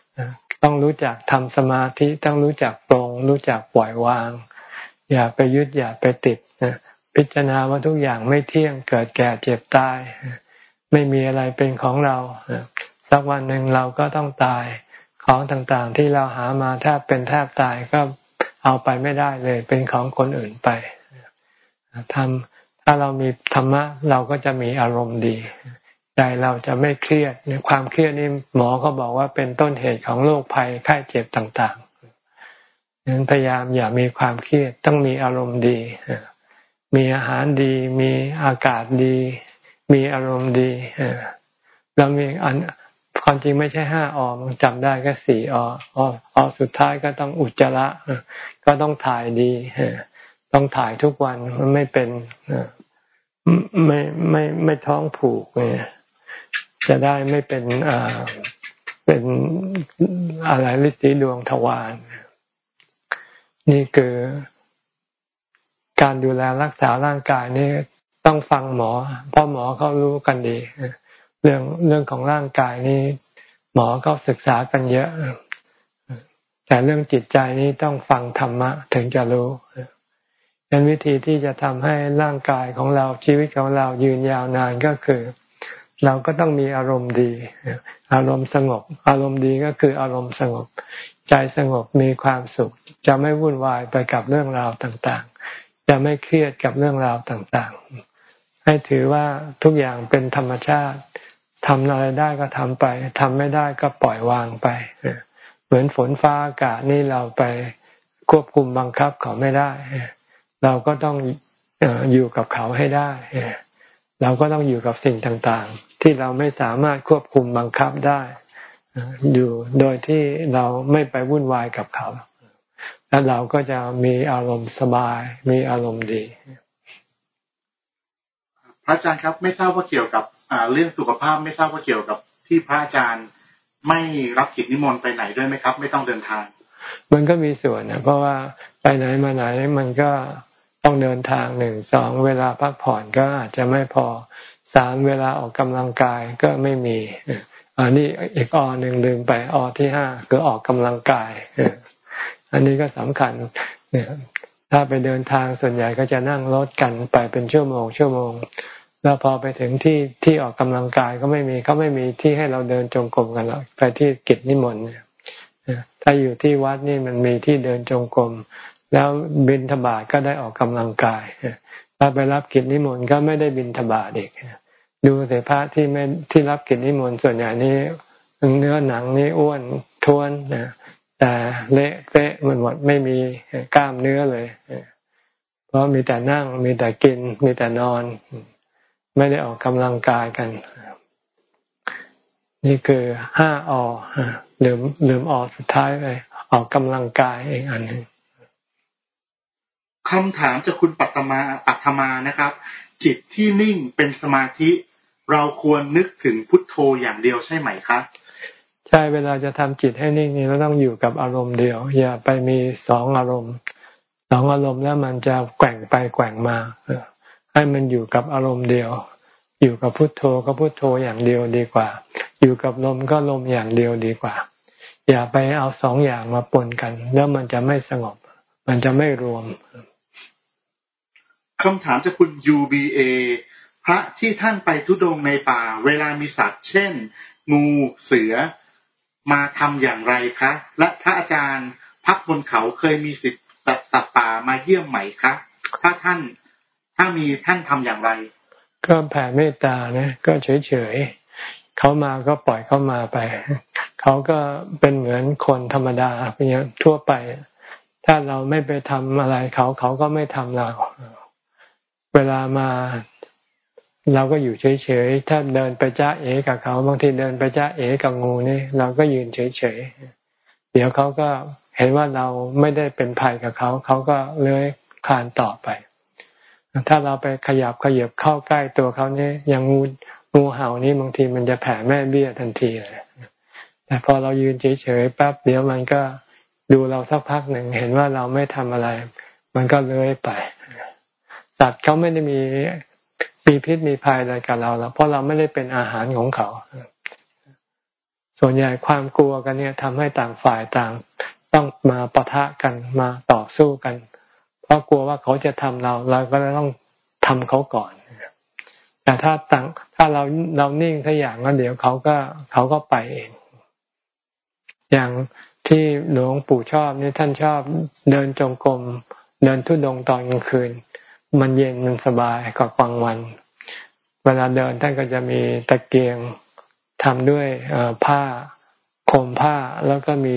ๆ ต้องรู้จักทำสมาธิ ต้องรู้จักปรง รู้จักปล่อยวาง อย่าไปยึดอย่าไปติดพิจารณาว่าทุกอย่างไม่เที่ยงเกิดแก่เจ็บตาย ไม่มีอะไรเป็นของเรา สักวันหนึ่งเราก็ต้องตายของต่างๆ ที่เราหามาแทบเป็นแทบตายก็เอาไปไม่ได้เลย เป็นของคนอื่นไปทำถ้าเรามีธรรมะเราก็จะมีอารมณ์ดีใจเราจะไม่เครียดความเครียดนี่หมอก็บอกว่าเป็นต้นเหตุของโรคภัยไข้เจ็บต่างๆ นั้นพยายามอย่ามีความเครียดต้องมีอารมณ์ดี มีอาหารดี มีอากาศดี มีอารมณ์ดีเรามีอันความจริงไม่ใช่ห้าออมันจำได้ก็สี่ออออสุดท้ายก็ต้องอุจจาระก็ต้องถ่ายดีต้องถ่ายทุกวันมันไม่เป็นไม่ไม่ไม่ท้องผูกเนี่ยจะได้ไม่เป็นอ่าเป็นอะไรลิสีดวงทวาร นี่คือการดูแลรักษาร่างกายนี่ต้องฟังหมอ เพราะหมอเขารู้กันดี เรื่องเรื่องของร่างกายนี้หมอก็ศึกษากันเยอะ แต่เรื่องจิตใจนี้ต้องฟังธรรมะ ถึงจะรู้เป็นวิธีที่จะทำให้ร่างกายของเราชีวิตของเรายืนยาวนานก็คือ เราก็ต้องมีอารมณ์ดี อารมณ์สงบ อารมณ์ดีก็คืออารมณ์สงบ ใจสงบมีความสุข จะไม่วุ่นวายไปกับเรื่องราวต่างๆ จะไม่เครียดกับเรื่องราวต่างๆ ให้ถือว่าทุกอย่างเป็นธรรมชาติทำอะไรได้ก็ทำไปทำไม่ได้ก็ปล่อยวางไป เหมือนฝนฟ้าอากาศนี่เราไปควบคุมบังคับเขาไม่ได้ เราก็ต้องอยู่กับเขาให้ได้ เราก็ต้องอยู่กับสิ่งต่างๆ ที่เราไม่สามารถควบคุมบังคับได้ อยู่โดยที่เราไม่ไปวุ่นวายกับเขา แล้วเราก็จะมีอารมณ์สบาย มีอารมณ์ดีระอาจารย์ครับ ไม่ทราบว่าเกี่ยวกับเรื่องสุขภาพไม่ทราบว่าเกี่ยวกับที่พระอาจารย์ไม่รับกิจนิมนต์ไปไหนด้วยไหมครับ ไม่ต้องเดินทาง มันก็มีส่วนนะเพราะว่าไปไหนมาไหนมันก็ต้องเดินทางหนึ่งสองเวลาพักผ่อนก็อาจจะไม่พอสามเวลาออกกำลังกายก็ไม่มีอันนี้อีกอหนึ่งลืมไปอที่ห้าคือออกกำลังกาย อันนี้ก็สำคัญเนี่ยถ้าไปเดินทางส่วนใหญ่ก็จะนั่งรถกันไปเป็นชั่วโมง ชั่วโมง แล้วพอไปถึงที่ที่ออกกำลังกายก็ไม่มีเขาไม่มีที่ให้เราเดินจงกรมกันหรอกไปที่กิจนิมนต์เนี่ยถ้าอยู่ที่วัดนี่มันมีที่เดินจงกรมแล้วบินทบาทก็ได้ออกกำลังกายถ้าไปรับกิจนิมนต์ก็ไม่ได้บินทบาทอีกดูเสพระที่ไม่ที่รับกิจนิมนต์ส่วนใหญ่นี้เนื้อหนังนี่อ้วนท้วนนะ แต่เละเฟะมันหมดไม่มีกล้ามเนื้อเลย เพราะมีแต่นั่ง มีแต่กิน มีแต่นอน ไม่ได้ออกกำลังกายกัน นี่คือห้าอลืมลืมออกสุดท้ายไปออกกำลังกายเองอันนึงคำถามจากคุณปัตมาปัตมานะครับ จิตที่นิ่งเป็นสมาธิ เราควรนึกถึงพุทโธอย่างเดียวใช่ไหมครับ ใช่เวลาจะทำจิตให้นิ่งนี่เราต้องอยู่กับอารมณ์เดียว อย่าไปมีสองอารมณ์สองอารมณ์แล้วมันจะแกว่งไปแกว่งมาให้มันอยู่กับอารมณ์เดียว อยู่กับพุทโธก็พุทโธอย่างเดียวดีกว่า อยู่กับลมก็ลมอย่างเดียวดีกว่า อย่าไปเอาสองอย่างมาปนกัน แล้วมันจะไม่สงบ มันจะไม่รวมคำถามจากคุณ UBA พระที่ท่านไปทุดงในป่า เวลามีสัตว์ เช่น งูเสือ มาทำอย่างไรคะ และพระอาจารย์พักบนเขาเคยมีสิทธิ์สัตว์ป่ามาเยี่ยมไหมคะ ถ้าท่านถ้ามีท่านทำอย่างไร ก็แผ่เมตตานะก็เฉยเฉยเขามาก็ปล่อยเขามาไป เขาก็เป็นเหมือนคนธรรมดาเป็นอย่างทั่วไป ถ้าเราไม่ไปทำอะไรเขาเขาก็ไม่ทำเรา เวลามา เราก็อยู่เฉยๆ ถ้าเดินไปจ้าเอกับเขา บางทีเดินไปจ้าเอกับงูนี่ เราก็ยืนเฉยๆ เดี๋ยวเขาก็เห็นว่าเราไม่ได้เป็นภัยกับเขา เขาก็เลื้อยคลานต่อไป ถ้าเราไปขยับขยับเข้าใกล้ตัวเขานี่อย่างงูงูเห่านี่บางทีมันจะแผ่แม่เบี้ยทันทีเลย แต่พอเรายืนเฉยๆปั๊บเดี๋ยวมันก็ดูเราสักพักหนึ่งเห็นว่าเราไม่ทำอะไร มันก็เลื้อยไป สัตว์เขาไม่ได้มี มีพิษมีภัยอะไรกับเราแล้วเพราะเราไม่ได้เป็นอาหารของเขา ส่วนใหญ่ความกลัวกันเนี่ยทำให้ต่างฝ่ายต่าง ต้องมาปะทะกันมาต่อสู้กัน เพราะกลัวว่าเขาจะทำเราเราก็ต้องทำเขาก่อนแต่ถ้าต่างถ้าเราเรานิ่งสักอย่างก็เดี๋ยวเขาก็เขาก็ไปเอง อย่างที่หลวงปู่ชอบนี่ท่านชอบเดินจงกรมเดินทุดงตอนกลางคืน มันเย็นมันสบายกว่ากลางวัน เวลาเดินท่านก็จะมีตะเกียงทำด้วยผ้าโคมผ้าแล้วก็มี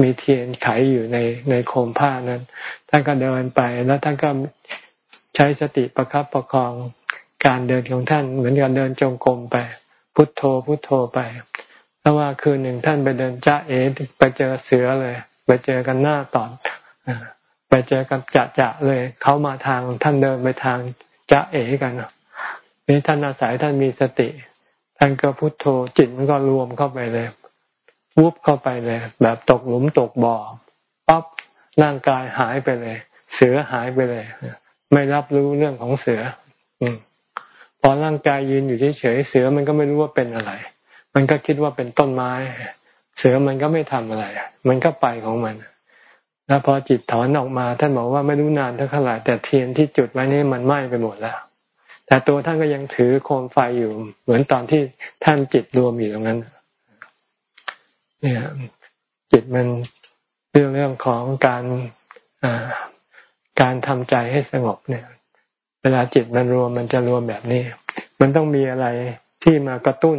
มีเทียนไขอยู่ในในโคมผ้านั้นท่านก็เดินไปแล้วท่านก็ใช้สติประครับประคองการเดินของท่าน เหมือนกับเดินจงกรมไป พุทโธพุทโธไปแล้วว่าคืนหนึ่งท่านไปเดินจ้าเอไปเจอเสือเลย ไปเจอกันหน้าตอน ไปเจอกันจะจะเลยเขามาทางท่านเดินไปทางจะเอกันนี่ท่านอาศัยท่านมีสติ ท่านก็พุโทโธจิตมันก็รวมเข้าไปเลยวุบเข้าไปเลย แบบตกหลุมตกบ่อปั๊บร่างกายหายไปเลย เสือหายไปเลย ไม่รับรู้เรื่องของเสือ อืพอร่างกายยืนอยู่เฉยๆเสือมันก็ไม่รู้ว่าเป็นอะไร มันก็คิดว่าเป็นต้นไม้ เสือมันก็ไม่ทำอะไร มันก็ไปของมัน แล้วพอจิตถอนออกมาท่านบอกว่าไม่รู้นานเท่าไหร่แต่เทียนที่จุดไว้นี่มันไหม้ไปหมดแล้ว แต่ตัวท่านก็ยังถือโคมไฟอยู่ เหมือนตอนที่ท่านจิตรวมอยู่ตรงนั้น เนี่ยจิตมันเรื่องเรื่องของการการทำใจให้สงบเนี่ย เวลาจิตมันรวมมันจะรวมแบบนี้ มันต้องมีอะไรที่มากระตุ้น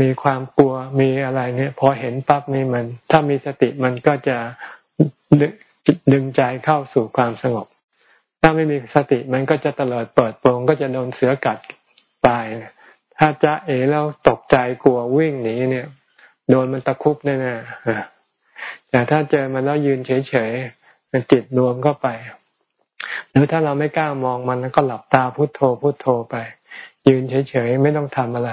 มีความกลัวมีอะไรเนี่ยพอเห็นปั๊บนี่มัน ถ้ามีสติมันก็จะดึงใจเข้าสู่ความสงบ ถ้าไม่มีสติมันก็จะตลอดเปิดโปงก็จะโดนเสือกัดตายถ้าจะเอแล้วตกใจกลัววิ่งหนีเนี่ย โดนมันตะคุบแน่ๆแต่ถ้าเจอมันแล้วยืนเฉยๆมันจิตรวมเข้าไป หรือถ้าเราไม่กล้ามองมันก็หลับตาพุโทโธพุโทโธไป ยืนเฉยๆไม่ต้องทำอะไร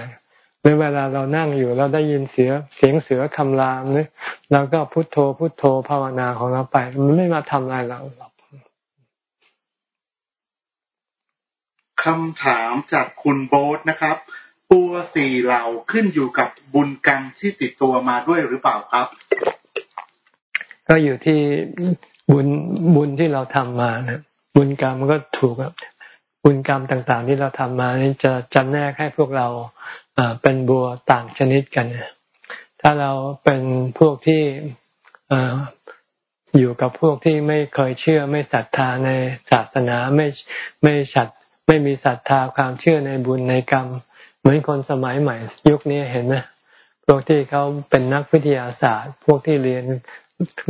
หรือเวลาเรานั่งอยู่เราได้ยินเสียเสียงเสือคำรามเนี่ยเราก็พุโทโธพุโทโธภาวนาของเราไป มันไม่มาทำอะไรเราหรอกคำถามจากคุณโบ๊ทนะครับตัวสี่เหล่าขึ้นอยู่กับบุญกรรมที่ติดตัวมาด้วยหรือเปล่าครับ ก็อยู่ที่บุญบุญที่เราทำมานะบุญกรรมก็ถูกบุญกรรมต่างๆ ที่เราทำมานี่จะจำแนกให้พวกเรา เป็นบัวต่างชนิดกัน ถ้าเราเป็นพวกที่อยู่กับพวกที่ไม่เคยเชื่อไม่ศรัทธาในศาสนาไม่ไม่ฉัดไม่มีศรัทธาความเชื่อในบุญในกรรม เหมือนคนสมัยใหม่ ยุคนี้เห็นไหมพวกที่เขาเป็นนักวิทยาศาสตร์ พวกที่เรียน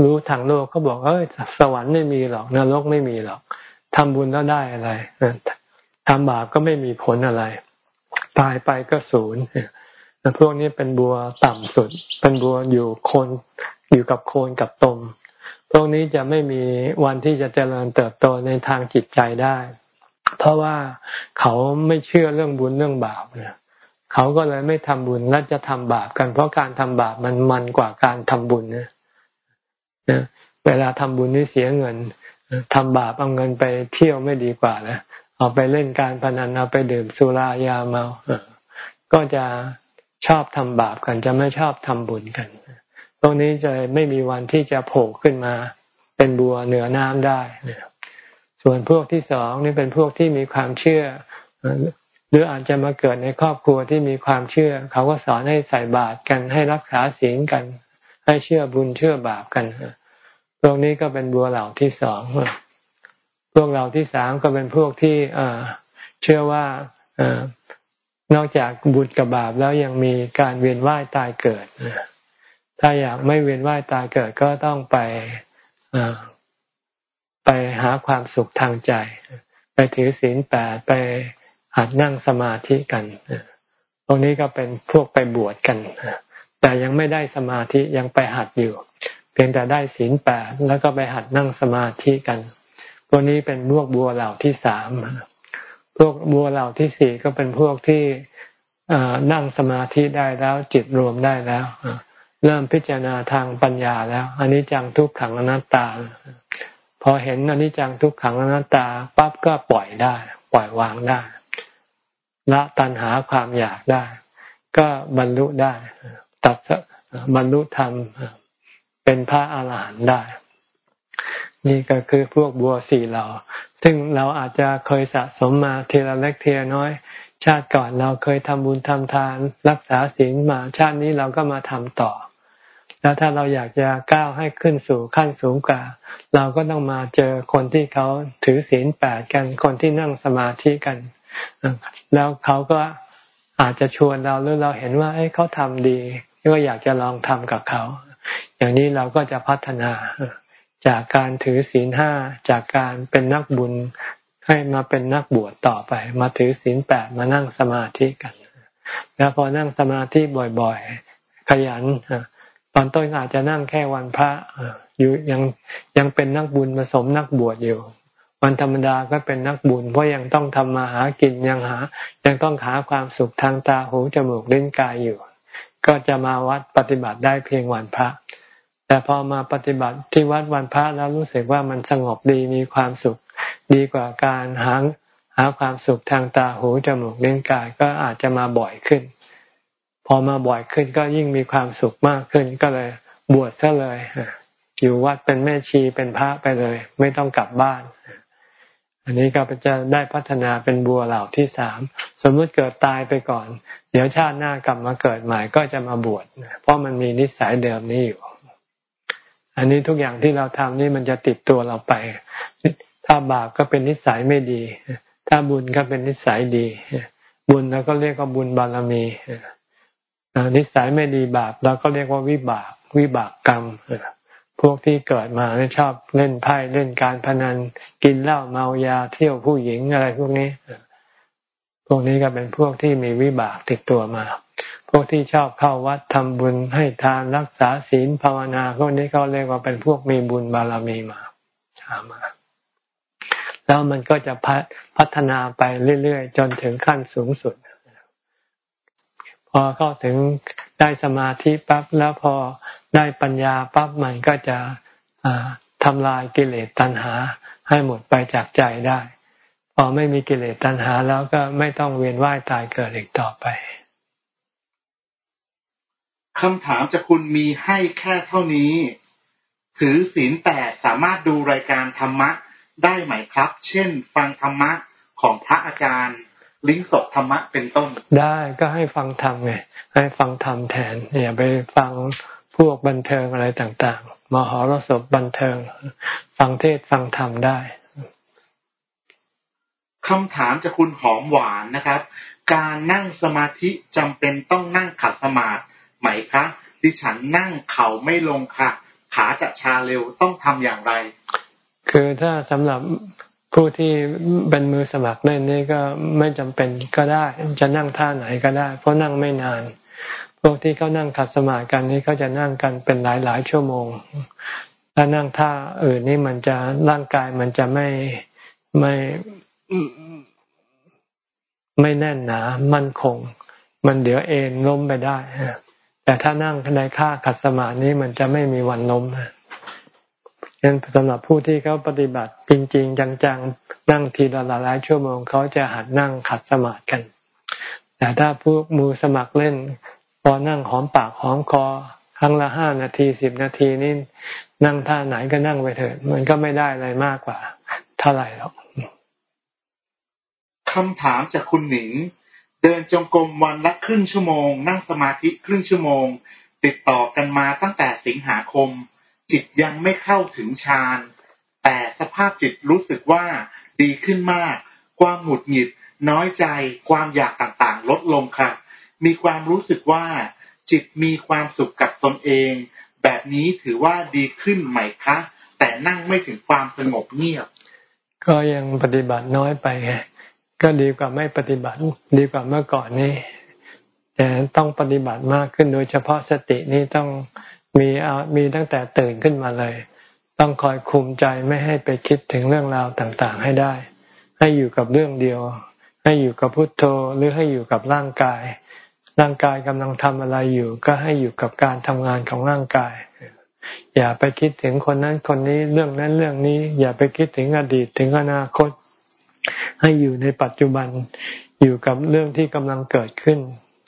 รู้ทางโลกเขาบอกเอ้ยสวรรค์ไม่มีหรอกนรกไม่มีหรอกทำบุญแล้วได้อะไรทำบาปก็ไม่มีผลอะไร ตายไปก็ศูนย์พวกนี้เป็นบัวต่ำสุด เป็นบัวอยู่โคนอยู่กับโคนกับตม พวกนี้จะไม่มีวันที่จะเจริญเติบโตในทางจิตใจได้ เพราะว่าเขาไม่เชื่อเรื่องบุญเรื่องบาปเนี่ยเขาก็เลยไม่ทำบุญและจะทำบาปกัน เพราะการทำบาปมันมันกว่าการทำบุญนะเวลาทำบุญนี่เสียเงินทำบาปเอาเงินไปเที่ยวไม่ดีกว่านะ เอาไปเล่นการพนันเอาไปดื่มสุรายาเมาก็จะชอบทำบาปกันจะไม่ชอบทำบุญกันตรงนี้จะไม่มีวันที่จะโผล่ขึ้นมา เป็นบัวเหนือน้ำได้ส่วนพวกที่สองนี่เป็นพวกที่มีความเชื่อ หรืออาจจะมาเกิดในครอบครัวที่มีความเชื่อ เขาก็สอนให้ใส่บาตรกันให้รักษาศีลกัน ให้เชื่อบุญเชื่อบาปกันพวกนี้ก็เป็นบัวเหล่าที่สอง พวกเหล่าที่สามก็เป็นพวกที่เชื่อว่านอกจากบุญกับบาปแล้วยังมีการเวียนว่ายตายเกิด ถ้าอยากไม่เวียนว่ายตายเกิดก็ต้องไปไปหาความสุขทางใจ ไปถือศีลแปดไปหัดนั่งสมาธิกันตรงนี้ก็เป็นพวกไปบวชกัน แต่ยังไม่ได้สมาธิยังไปหัดอยู่ เพียงแต่ได้ศีลแปดแล้วก็ไปหัดนั่งสมาธิกัน พวกนี้เป็นพวกบัวเหล่าที่สามพวกบัวเหล่าที่สี่ก็เป็นพวกที่นั่งสมาธิได้แล้วจิตรวมได้แล้วเริ่มพิจารณาทางปัญญาแล้วอันนี้จังทุกขังอนัตตา พอเห็นอันนี้จังทุกขังอนัตตาปั๊บก็ปล่อยได้ ปล่อยวางได้ละตัณหาความอยากได้ ก็บรรลุได้ ตัดบรรลุธรรมเป็นพระอาหารหันต์ได้ นี่ก็คือพวกบัวสี่เหล่า ซึ่งเราอาจจะเคยสะสมมาเทละเล็กเทละน้อย ชาติก่อนเราเคยทำบุญทำทาน รักษาศีลมาชาตินี้เราก็มาทำต่อ แล้วถ้าเราอยากจะก้าวให้ขึ้นสู่ขั้นสูงกว่า เราก็ต้องมาเจอคนที่เขาถือศีลแปดกัน คนที่นั่งสมาธิกัน แล้วเขาก็อาจจะชวนเราหรือเราเห็นว่าเขาทำดีก็อยากจะลองทำกับเขา อย่างนี้เราก็จะพัฒนา จากการถือศีลห้าจากการเป็นนักบุญให้มาเป็นนักบวชต่อไป มาถือศีลแปดมานั่งสมาธิกัน แล้วพอนั่งสมาธิบ่อยๆ ขยันตอนต้นอาจจะนั่งแค่วันพระอยู่ยังยังเป็นนักบุญผสมนักบวชอยู่ วันธรรมดาก็เป็นนักบุญ เพราะยังต้องทำมาหากินยังหา ยังต้องหาความสุขทางตาหูจมูกลิ้นกายอยู่ ก็จะมาวัดปฏิบัติได้เพียงวันพระ แต่พอมาปฏิบัติที่วัดวันพระแล้วรู้สึกว่ามันสงบดีมีความสุข ดีกว่าการหาหาความสุขทางตาหูจมูกลิ้นกายก็อาจจะมาบ่อยขึ้น พอมาบ่อยขึ้นก็ยิ่งมีความสุขมากขึ้นก็เลยบวชซะเลย อยู่วัดเป็นแม่ชีเป็นพระไปเลย ไม่ต้องกลับบ้าน อันนี้ก็จะได้พัฒนาเป็นบัวเหล่าที่สามสมมุติเกิดตายไปก่อน เดี๋ยวชาติหน้ากลับมาเกิดใหม่ก็จะมาบวชเพราะมันมีนิสัยเดิมนี้อยู่ อันนี้ทุกอย่างที่เราทำนี่มันจะติดตัวเราไป ถ้าบาปก็เป็นนิสัยไม่ดี ถ้าบุญก็เป็นนิสัยดี บุญเราก็เรียกว่าบุญบารมีนิสัยไม่ดีบาปเราก็เรียกว่าวิบากวิบากกรรมพวกที่เกิดมาชอบเล่นไพ่เล่นการพนันกินเหล้าเมายาเที่ยวผู้หญิงอะไรพวกนี้ พวกนี้ก็เป็นพวกที่มีวิบากติดตัวมา พวกที่ชอบเข้าวัดทำบุญให้ทานรักษาศีลภาวนา พวกนี้เขาเรียกว่าเป็นพวกมีบุญบารมีมาหามา แล้วมันก็จะพัฒนาไปเรื่อยๆ จนถึงขั้นสูงสุด พอเข้าถึงได้สมาธิปั๊บแล้วพอได้ปัญญาปั๊บมันก็จะทำลายกิเลสตัณหาให้หมดไปจากใจได้ พอไม่มีกิเลสตัณหาแล้วก็ไม่ต้องเวียนว่ายตายเกิดอีกต่อไป คำถามจะคุณมีให้แค่เท่านี้ ถือศีลแปดสามารถดูรายการธรรมะได้ไหมครับ เช่น ฟังธรรมะของพระอาจารย์ ลิงก์สดธรรมะเป็นต้น ได้ก็ให้ฟังธรรมไงให้ฟังธรรมแทนอย่าไปฟังพวกบันเทิงอะไรต่างๆ มหรสพบันเทิง ฟังเทศฟังธรรมได้คำถามจากคุณหอมหวานนะครับ การนั่งสมาธิจำเป็นต้องนั่งขัดสมาธิ ไหมคะ ดิฉันนั่งเข่าไม่ลงค่ะ ขาจะชาเร็วต้องทำอย่างไร คือถ้าสำหรับผู้ที่เป็นมือสมัครเล่นนี่ก็ไม่จำเป็นก็ได้ จะนั่งท่าไหนก็ได้ เพราะนั่งไม่นานพวกที่เขานั่งขัดสมาธิกันนี่เขาจะนั่งกันเป็นหลายหลายชั่วโมง ถ้านั่งท่าอื่นนี่มันจะร่างกายมันจะไม่ไม่ไม่แน่นหนา มั่นคง มันเดี๋ยวเอ็นล้มไปได้ แต่ถ้านั่งในค่าขัดสมาธินี้มันจะไม่มีวันล้มฉะนั้นสำหรับผู้ที่เขาปฏิบัติจริง ๆ จังๆ นั่งทีละหลายชั่วโมงเขาจะหัดนั่งขัดสมาธิกัน แต่ถ้าพวกมือสมัครเล่น พอนั่งหอมปากหอมคอครั้งละห้านาทีสิบนาทีนี่นั่งท่าไหนก็นั่งไปเถิดมันก็ไม่ได้อะไรมากกว่าเท่าไหร่หรอกคำถามจากคุณหนิง เดินจงกรมวันละครึ่งชั่วโมง นั่งสมาธิครึ่งชั่วโมง ติดต่อกันมาตั้งแต่สิงหาคม จิตยังไม่เข้าถึงฌานแต่สภาพจิตรู้สึกว่าดีขึ้นมาก ความหงุดหงิด น้อยใจ ความอยากต่างๆ ลดลงค่ะ มีความรู้สึกว่า จิตมีความสุขกับตนเอง แบบนี้ถือว่าดีขึ้นไหมคะ แต่นั่งไม่ถึงความสงบเงียบ ก็ยังปฏิบัติน้อยไปไง ก็ดีกว่าไม่ปฏิบัติ ดีกว่าเมื่อก่อนนี้ แต่ต้องปฏิบัติมากขึ้นโดยเฉพาะสตินี่ต้องมีเอามีตั้งแต่ตื่นขึ้นมาเลย ต้องคอยคุมใจไม่ให้ไปคิดถึงเรื่องราวต่างๆ ให้ได้ ให้อยู่กับเรื่องเดียว ให้อยู่กับพุทโธหรือให้อยู่กับร่างกาย ร่างกายกำลังทำอะไรอยู่ ก็ให้อยู่กับการทำงานของร่างกายอย่าไปคิดถึงคนนั้นคนนี้เรื่องนั้นเรื่องนี้ อย่าไปคิดถึงอดีตถึงอนาคต ให้อยู่ในปัจจุบันอยู่กับเรื่องที่กำลังเกิดขึ้น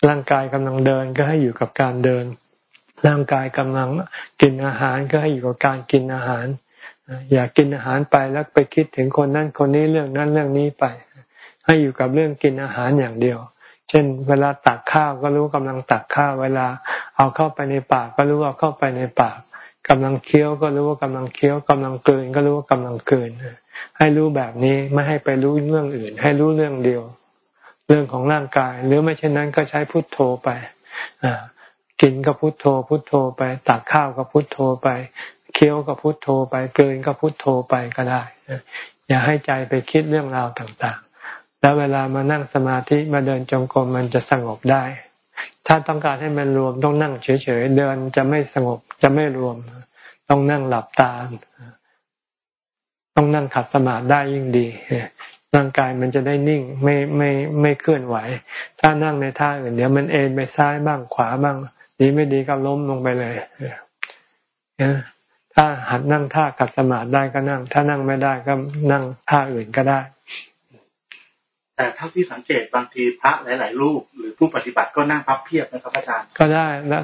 ร่างกายกำลังเดินก็ให้อยู่กับการเดิน ร่างกายกำลังกินอาหารก็ให้อยู่กับการกินอาหาร อย่ากกินอาหารไปแล้วไปคิดถึงคนนั้นคนนี้เรื่องนั้นเรื่องนี้ไป ให้อยู่กับเรื่องกินอาหารอย่างเดียว เช่น เวลาตักข้าวก็รู้กำลังตักข้าวเวลา เอาเข้าไปในปากก็รู้ว่าเข้าไปในปากกำลังเคี้ยวก็รู้ว่ากำลังเคี้ยวกำลังเกินก็รู้ว่ากำลังเกิน ให้รู้แบบนี้ไม่ให้ไปรู้เรื่องอื่น ให้รู้เรื่องเดียว เรื่องของร่างกาย หรือไม่เช่นนั้นก็ใช้พุทโธไปกินก็พุทโธ พุทโธไปตักข้าวก็พุทโธไป เคี้ยวก็พุทโธไปเกินก็พุทโธไปก็ได้อย่าให้ใจไปคิดเรื่องราวต่างๆ แล้วเวลามานั่งสมาธิมาเดินจงกรมมันจะสงบได้ ถ้าต้องการให้มันรวมต้องนั่งเฉยๆเดินจะไม่สงบจะไม่รวม ต้องนั่งหลับตา ต้องนั่งขัดสมาธิได้ยิ่งดีร่างกายมันจะได้นิ่งไม่ไม่ไม่เคลื่อนไหว ถ้านั่งในท่าอื่นเดี๋ยวมันเอ็นไปซ้ายบ้างขวาบ้างดีไม่ดีก็ล้มลงไปเลยถ้าหัดนั่งท่าขัดสมาธิได้ก็นั่ง ถ้านั่งไม่ได้ก็นั่งท่าอื่นก็ได้ แต่เท่าที่สังเกตบางทีพระหลาย ๆ รูป หรือผู้ปฏิบัติก็นั่งพับเพียบนะครับอาจารย์ ก็ได้แล้ว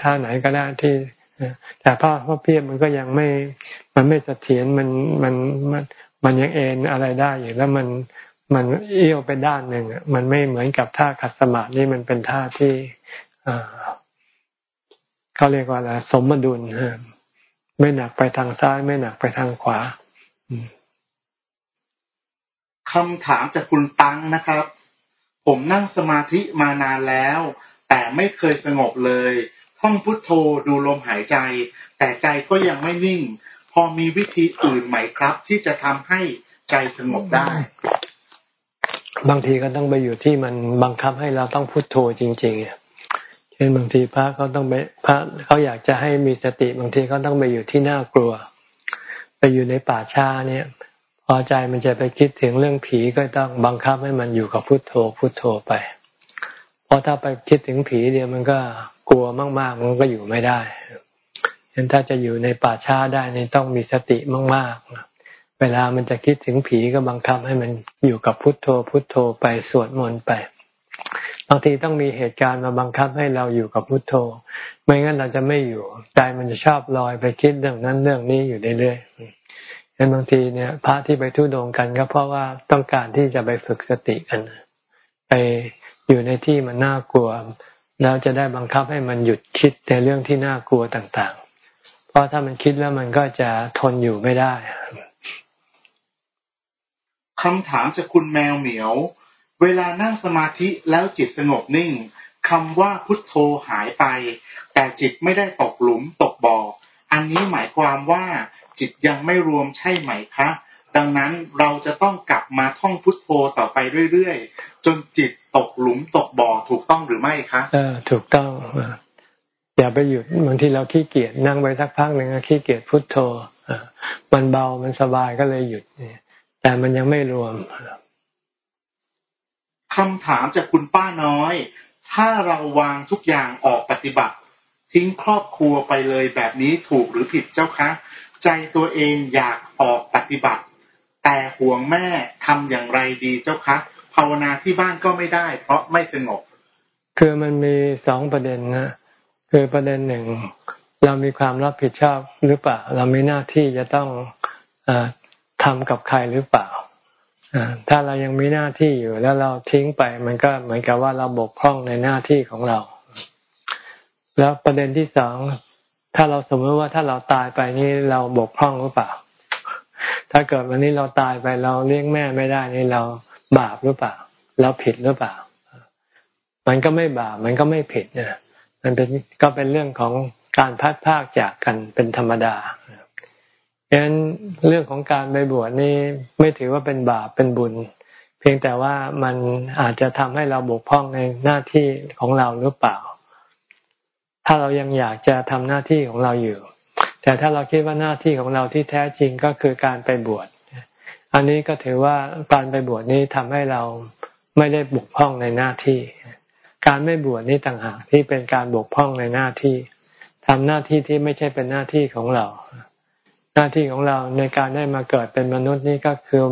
ท่าไหนก็ได้ที่ แต่ผ้าพระเพียบมันก็ยังไม่ มันไม่เสถียรมันมันมันมันยังเอ็นอะไรได้อยู่แล้วมันมันเอี้ยวไปด้านหนึ่งมันไม่เหมือนกับท่าขัดสมาธินี่มันเป็นท่าที่เขาเรียกว่าอะไรสมดุลไม่หนักไปทางซ้าย ไม่หนักไปทางขวาคำถามจากคุณตังนะครับ ผมนั่งสมาธิมานานแล้ว แต่ไม่เคยสงบเลย ท่องพุทโธดูลมหายใจ แต่ใจก็ยังไม่นิ่ง พอมีวิธีอื่นไหมครับ ที่จะทำให้ใจสงบได้ บางทีก็ต้องไปอยู่ที่มันบังคับให้เราต้องพุทโธจริงๆเช่นบางทีพระเขาต้องไปพระเขาอยากจะให้มีสติบางทีเขาต้องไปอยู่ที่น่ากลัว ไปอยู่ในป่าช้าเนี่ย พอใจมันจะไปคิดถึงเรื่องผีก็ต้องบังคับให้มันอยู่กับพุทโธพุทโธไป เพราะถ้าไปคิดถึงผีเดียวมันก็ กลัวมาก ๆ มันก็อยู่ไม่ได้ฉะนั้นถ้าจะอยู่ในป่าช้าได้นี่ต้องมีสติมาก ๆ เวลามันจะคิดถึงผีก็บังคับให้มันอยู่กับพุทโธ พุทโธไปสวดมนต์ไป บางทีต้องมีเหตุการณ์มาบังคับให้เราอยู่กับพุทโธ ไม่งั้นเราจะไม่อยู่ ใจมันจะชอบลอยไปคิดเรื่องนั้นเรื่องนี้อยู่เรื่อยๆฉะนั้นบางทีเนี่ยพระที่ไปทุดงกันก็เพราะว่าต้องการที่จะไปฝึกสติกัน ไปอยู่ในที่มันน่ากลัว แล้วจะได้บังคับให้มันหยุดคิดในเรื่องที่น่ากลัวต่างๆ เพราะถ้ามันคิดแล้วมันก็จะทนอยู่ไม่ได้คำถามจากคุณแมวเหมียว เวลานั่งสมาธิแล้วจิตสงบนิ่งคำว่าพุทโธหายไป แต่จิตไม่ได้ตกหลุมตกบ่ออันนี้หมายความว่าจิตยังไม่รวมใช่ไหมคะ ดังนั้นเราจะต้องกลับมาท่องพุทโธต่อไปเรื่อยๆ จนจิตตกหลุมตกบ่อถูกต้องหรือไม่คะเออถูกต้องอย่าไปหยุดบางทีเราขี้เกียจนั่งไปสักพักหนึ่งขี้เกียจพุทโธมันเบามันสบายก็เลยหยุดแต่มันยังไม่รวมคคำถามจากคุณป้าน้อย ถ้าเราวางทุกอย่างออกปฏิบัติ ทิ้งครอบครัวไปเลยแบบนี้ถูกหรือผิดเจ้าคะ ใจตัวเองอยากออกปฏิบัติ แต่ห่วงแม่ทำอย่างไรดีเจ้าคะภาวนาที่บ้านก็ไม่ได้ เพราะไม่สงบ คือมันมีสองประเด็นนะคือประเด็นหนึ่ง เรามีความรับผิดชอบหรือเปล่า เรามีหน้าที่จะต้องอทำกับใครหรือเปล่าถ้าเรายังมีหน้าที่อยู่แล้วเราทิ้งไป มันก็เหมือนกับว่าเราบกพร่องในหน้าที่ของเรา แล้วประเด็นที่สองถ้าเราสมมติว่าถ้าเราตายไปนี่เราบกพร่องหรือเปล่า ถ้าเกิดวันนี้เราตายไปเราเลี้ยงแม่ไม่ได้นี่เราบาปหรือเปล่า เราผิดหรือเปล่า มันก็ไม่บาปมันก็ไม่ผิดนะมันเป็นก็เป็นเรื่องของการพัดภาคจากกันเป็นธรรมดาฉะนั้นเรื่องของการไปบวชนี่ไม่ถือว่าเป็นบาปเป็นบุญ เพียงแต่ว่ามันอาจจะทำให้เราบกพร่องในหน้าที่ของเราหรือเปล่า ถ้าเรายังอยากจะทำหน้าที่ของเราอยู่ แต่ถ้าเราคิดว่าหน้าที่ของเราที่แท้จริงก็คือการไปบวช อันนี้ก็ถือว่าการไปบวชนี้ทำให้เราไม่ได้บกพร่องในหน้าที่ การไม่บวชนี่ต่างหากที่เป็นการบกพร่องในหน้าที่ทำหน้าที่ที่ไม่ใช่เป็นหน้าที่ของเรา หน้าที่ของเราในการได้มาเกิดเป็นมนุษย์นี่ก็คือ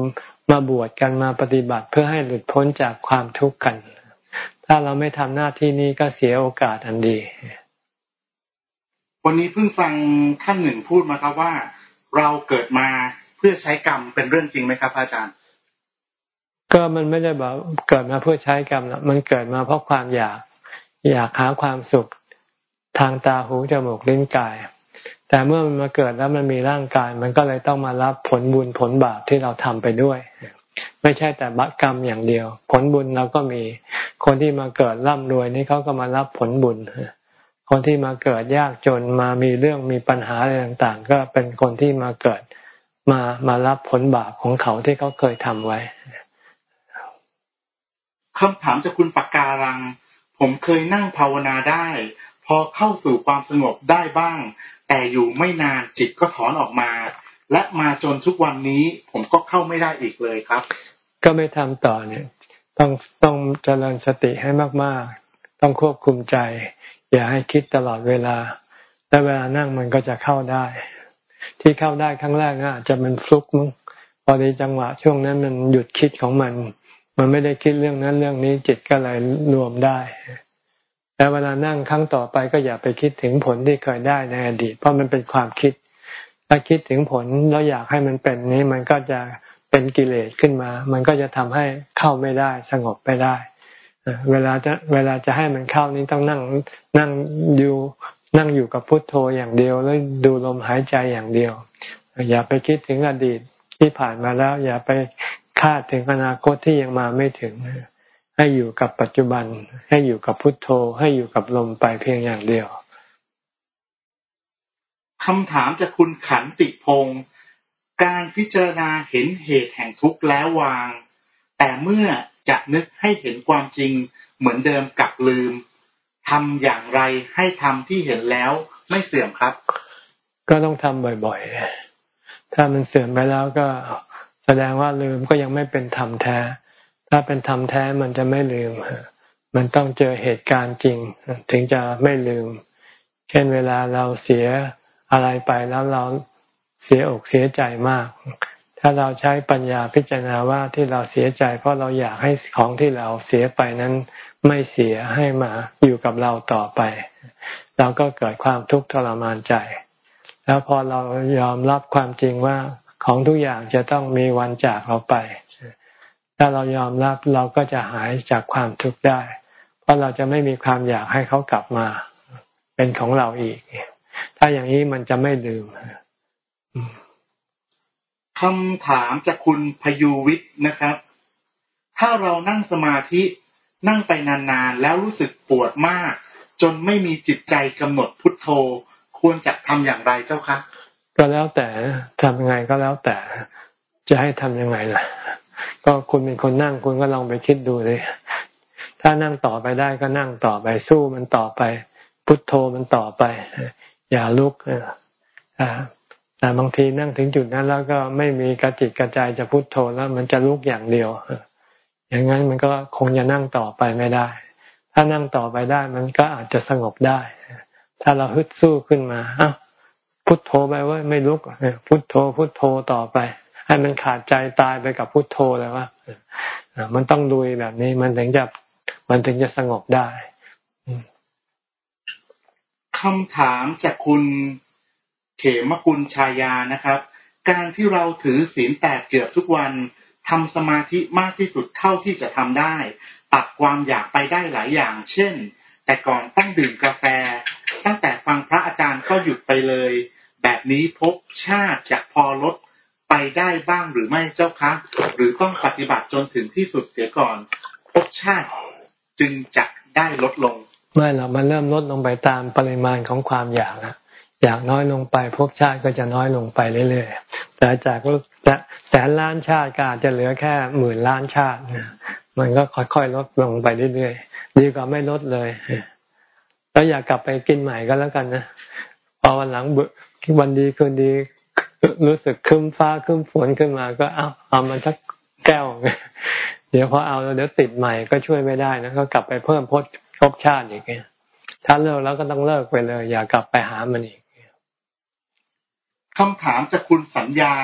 มาบวชกันมาปฏิบัติเพื่อให้หลุดพ้นจากความทุกข์กัน ถ้าเราไม่ทำหน้าที่นี้ก็เสียโอกาสอันดี วันนี้เพิ่งฟังท่านหนึ่งพูดมาครับว่า เราเกิดมาเพื่อใช้กรรมเป็นเรื่องจริงไหมครับอาจารย์ ก็มันไม่ได้บอกเกิดมาเพื่อใช้กรรมนะมันเกิดมาเพราะความอยากอยากหาความสุขทางตาหูจมูกลิ้นกาย แต่เมื่อมันมาเกิดแล้วมันมีร่างกาย มันก็เลยต้องมารับผลบุญผลบาปที่เราทำไปด้วย ไม่ใช่แต่บักรรมอย่างเดียว ผลบุญเราก็มี คนที่มาเกิดร่ำรวยนี่เขาก็มารับผลบุญ คนที่มาเกิดยากจนมามีเรื่องมีปัญหาอะไรต่างๆ ก็เป็นคนที่มาเกิดมามารับผลบาปของเขาที่เขาเคยทำไว้คำถามจากคุณปากการัง ผมเคยนั่งภาวนาได้ พอเข้าสู่ความสงบได้บ้าง แต่อยู่ไม่นานจิตก็ถอนออกมา และมาจนทุกวันนี้ผมก็เข้าไม่ได้อีกเลยครับ ก็ไม่ทำต่อเนี่ย ต้องต้องเจริญสติให้มากๆ ต้องควบคุมใจ อย่าให้คิดตลอดเวลาและเวลานั่งมันก็จะเข้าได้ ที่เข้าได้ครั้งแรกนะจะเป็นฟลุกมั้งพอดีจังหวะช่วงนั้นมันหยุดคิดของมัน มันไม่ได้คิดเรื่องนั้นเรื่องนี้จิตก็เลยรวมได้ แต่เวลานั่งครั้งต่อไปก็อย่าไปคิดถึงผลที่เคยได้ในอดีต เพราะมันเป็นความคิด ถ้าคิดถึงผลแล้วอยากให้มันเป็นนี้มันก็จะเป็นกิเลสขึ้นมา มันก็จะทำให้เข้าไม่ได้สงบไม่ได้ เวลาจะเวลาจะให้มันเข้านี้ต้องนั่งนั่งอยู่นั่งอยู่กับพุทโธอย่างเดียวแล้วดูลมหายใจอย่างเดียว อย่าไปคิดถึงอดีตที่ผ่านมาแล้ว อย่าไปคาดถึงอนาคตที่ยังมาไม่ถึง ให้อยู่กับปัจจุบัน ให้อยู่กับพุทโธ ให้อยู่กับลมไปเพียงอย่างเดียวคำถามจากคุณขันติพงศ์การพิจารณาเห็นเหตุแห่งทุกข์แล้ววาง แต่เมื่อ จะนึกให้เห็นความจริงเหมือนเดิมกับลืมทำอย่างไรให้ทำที่เห็นแล้วไม่เสื่อมครับ ก็ต้องทำบ่อยๆ ถ้ามันเสื่อมไปแล้วก็แสดงว่าลืมก็ยังไม่เป็นธรรมแท้ ถ้าเป็นธรรมแท้มันจะไม่ลืม มันต้องเจอเหตุการณ์จริง ถึงจะไม่ลืม เช่นเวลาเราเสียอะไรไปแล้วเราเสียอกเสียใจมาก ถ้าเราใช้ปัญญาพิจารณาว่าที่เราเสียใจ เพราะเราอยากให้ของที่เราเสียไปนั้นไม่เสียให้มาอยู่กับเราต่อไป เราก็เกิดความทุกข์ทรมานใจ แล้วพอเรายอมรับความจริงว่าของทุกอย่างจะต้องมีวันจากเราไป ถ้าเรายอมรับเราก็จะหายจากความทุกข์ได้ เพราะเราจะไม่มีความอยากให้เขากลับมา เป็นของเราอีก ถ้าอย่างนี้มันจะไม่ลืม คำถามจากคุณพยูวิทย์นะครับ ถ้าเรานั่งสมาธินั่งไปนานๆ แล้วรู้สึกปวดมาก จนไม่มีจิตใจกำหนดพุทโธ ควรจะทำอย่างไรเจ้าคะก็แล้วแต่ทำยังไงก็แล้วแต่จะให้ทำยังไงล่ะ ก็คุณเป็นคนนั่งคุณก็ลองไปคิดดูเลย ถ้านั่งต่อไปได้ก็นั่งต่อไปสู้มันต่อไป พุทโธมันต่อไป อย่าลุก แต่บางทีนั่งถึงจุดนั้น แล้วก็ไม่มีกระจิตกระใจจะพุทโธแล้วมันจะลุกอย่างเดียว อย่างนั้นมันก็คงจะนั่งต่อไปไม่ได้ ถ้านั่งต่อไปได้มันก็อาจจะสงบได้ ถ้าเราฮึดสู้ขึ้นมาอ้าพุทโธไปว่าไม่ลุกพุทโธ พุทโธต่อไป ให้มันขาดใจตายไปกับพุทโธเลยว่ามันต้องดุยแบบนี้มันถึงจะมันถึงจะสงบได้คำถามจากคุณ เขมกุลชายานะครับ การที่เราถือศีลแปดเกือบทุกวันทำสมาธิมากที่สุดเท่าที่จะทำได้ ตัดความอยากไปได้หลายอย่าง เช่น แต่ก่อนต้องดื่มกาแฟ ตั้งแต่ฟังพระอาจารย์ก็หยุดไปเลย แบบนี้พบชาติจะพอลดไปได้บ้างหรือไม่เจ้าคะ หรือต้องปฏิบัติจนถึงที่สุดเสียก่อนพบชาติจึงจะได้ลดลง ไม่หรอกมันเริ่มลดลงไปตามปริมาณของความอยากนะ อยากน้อยลงไปภพชาติก็จะน้อยลงไปเรื่อยๆ แต่จากแสนล้านชาติก็อาจจะเหลือแค่หมื่นล้านชาติ มันก็ค่อยๆลดลงไปเรื่อยๆ ดีกว่าไม่ลดเลย แล้วอยากกลับไปกินใหม่ก็แล้วกันนะ พอวันหลังวันดีคืนดี รู้สึกคึ้มฟ้าคึ้มฝนขึ้นมาก็เอาเอามันสักแก้ว เดี๋ยวพอเอาแล้วเดี๋ยวติดใหม่ก็ช่วยไม่ได้นะก็กลับไปเพิ่มพจภพชาติอีกเนี่ยถ้าเลิกแล้วก็ต้องเลิกไปเลย อย่ากลับไปหามันอีก คำถามจากคุณสัญญา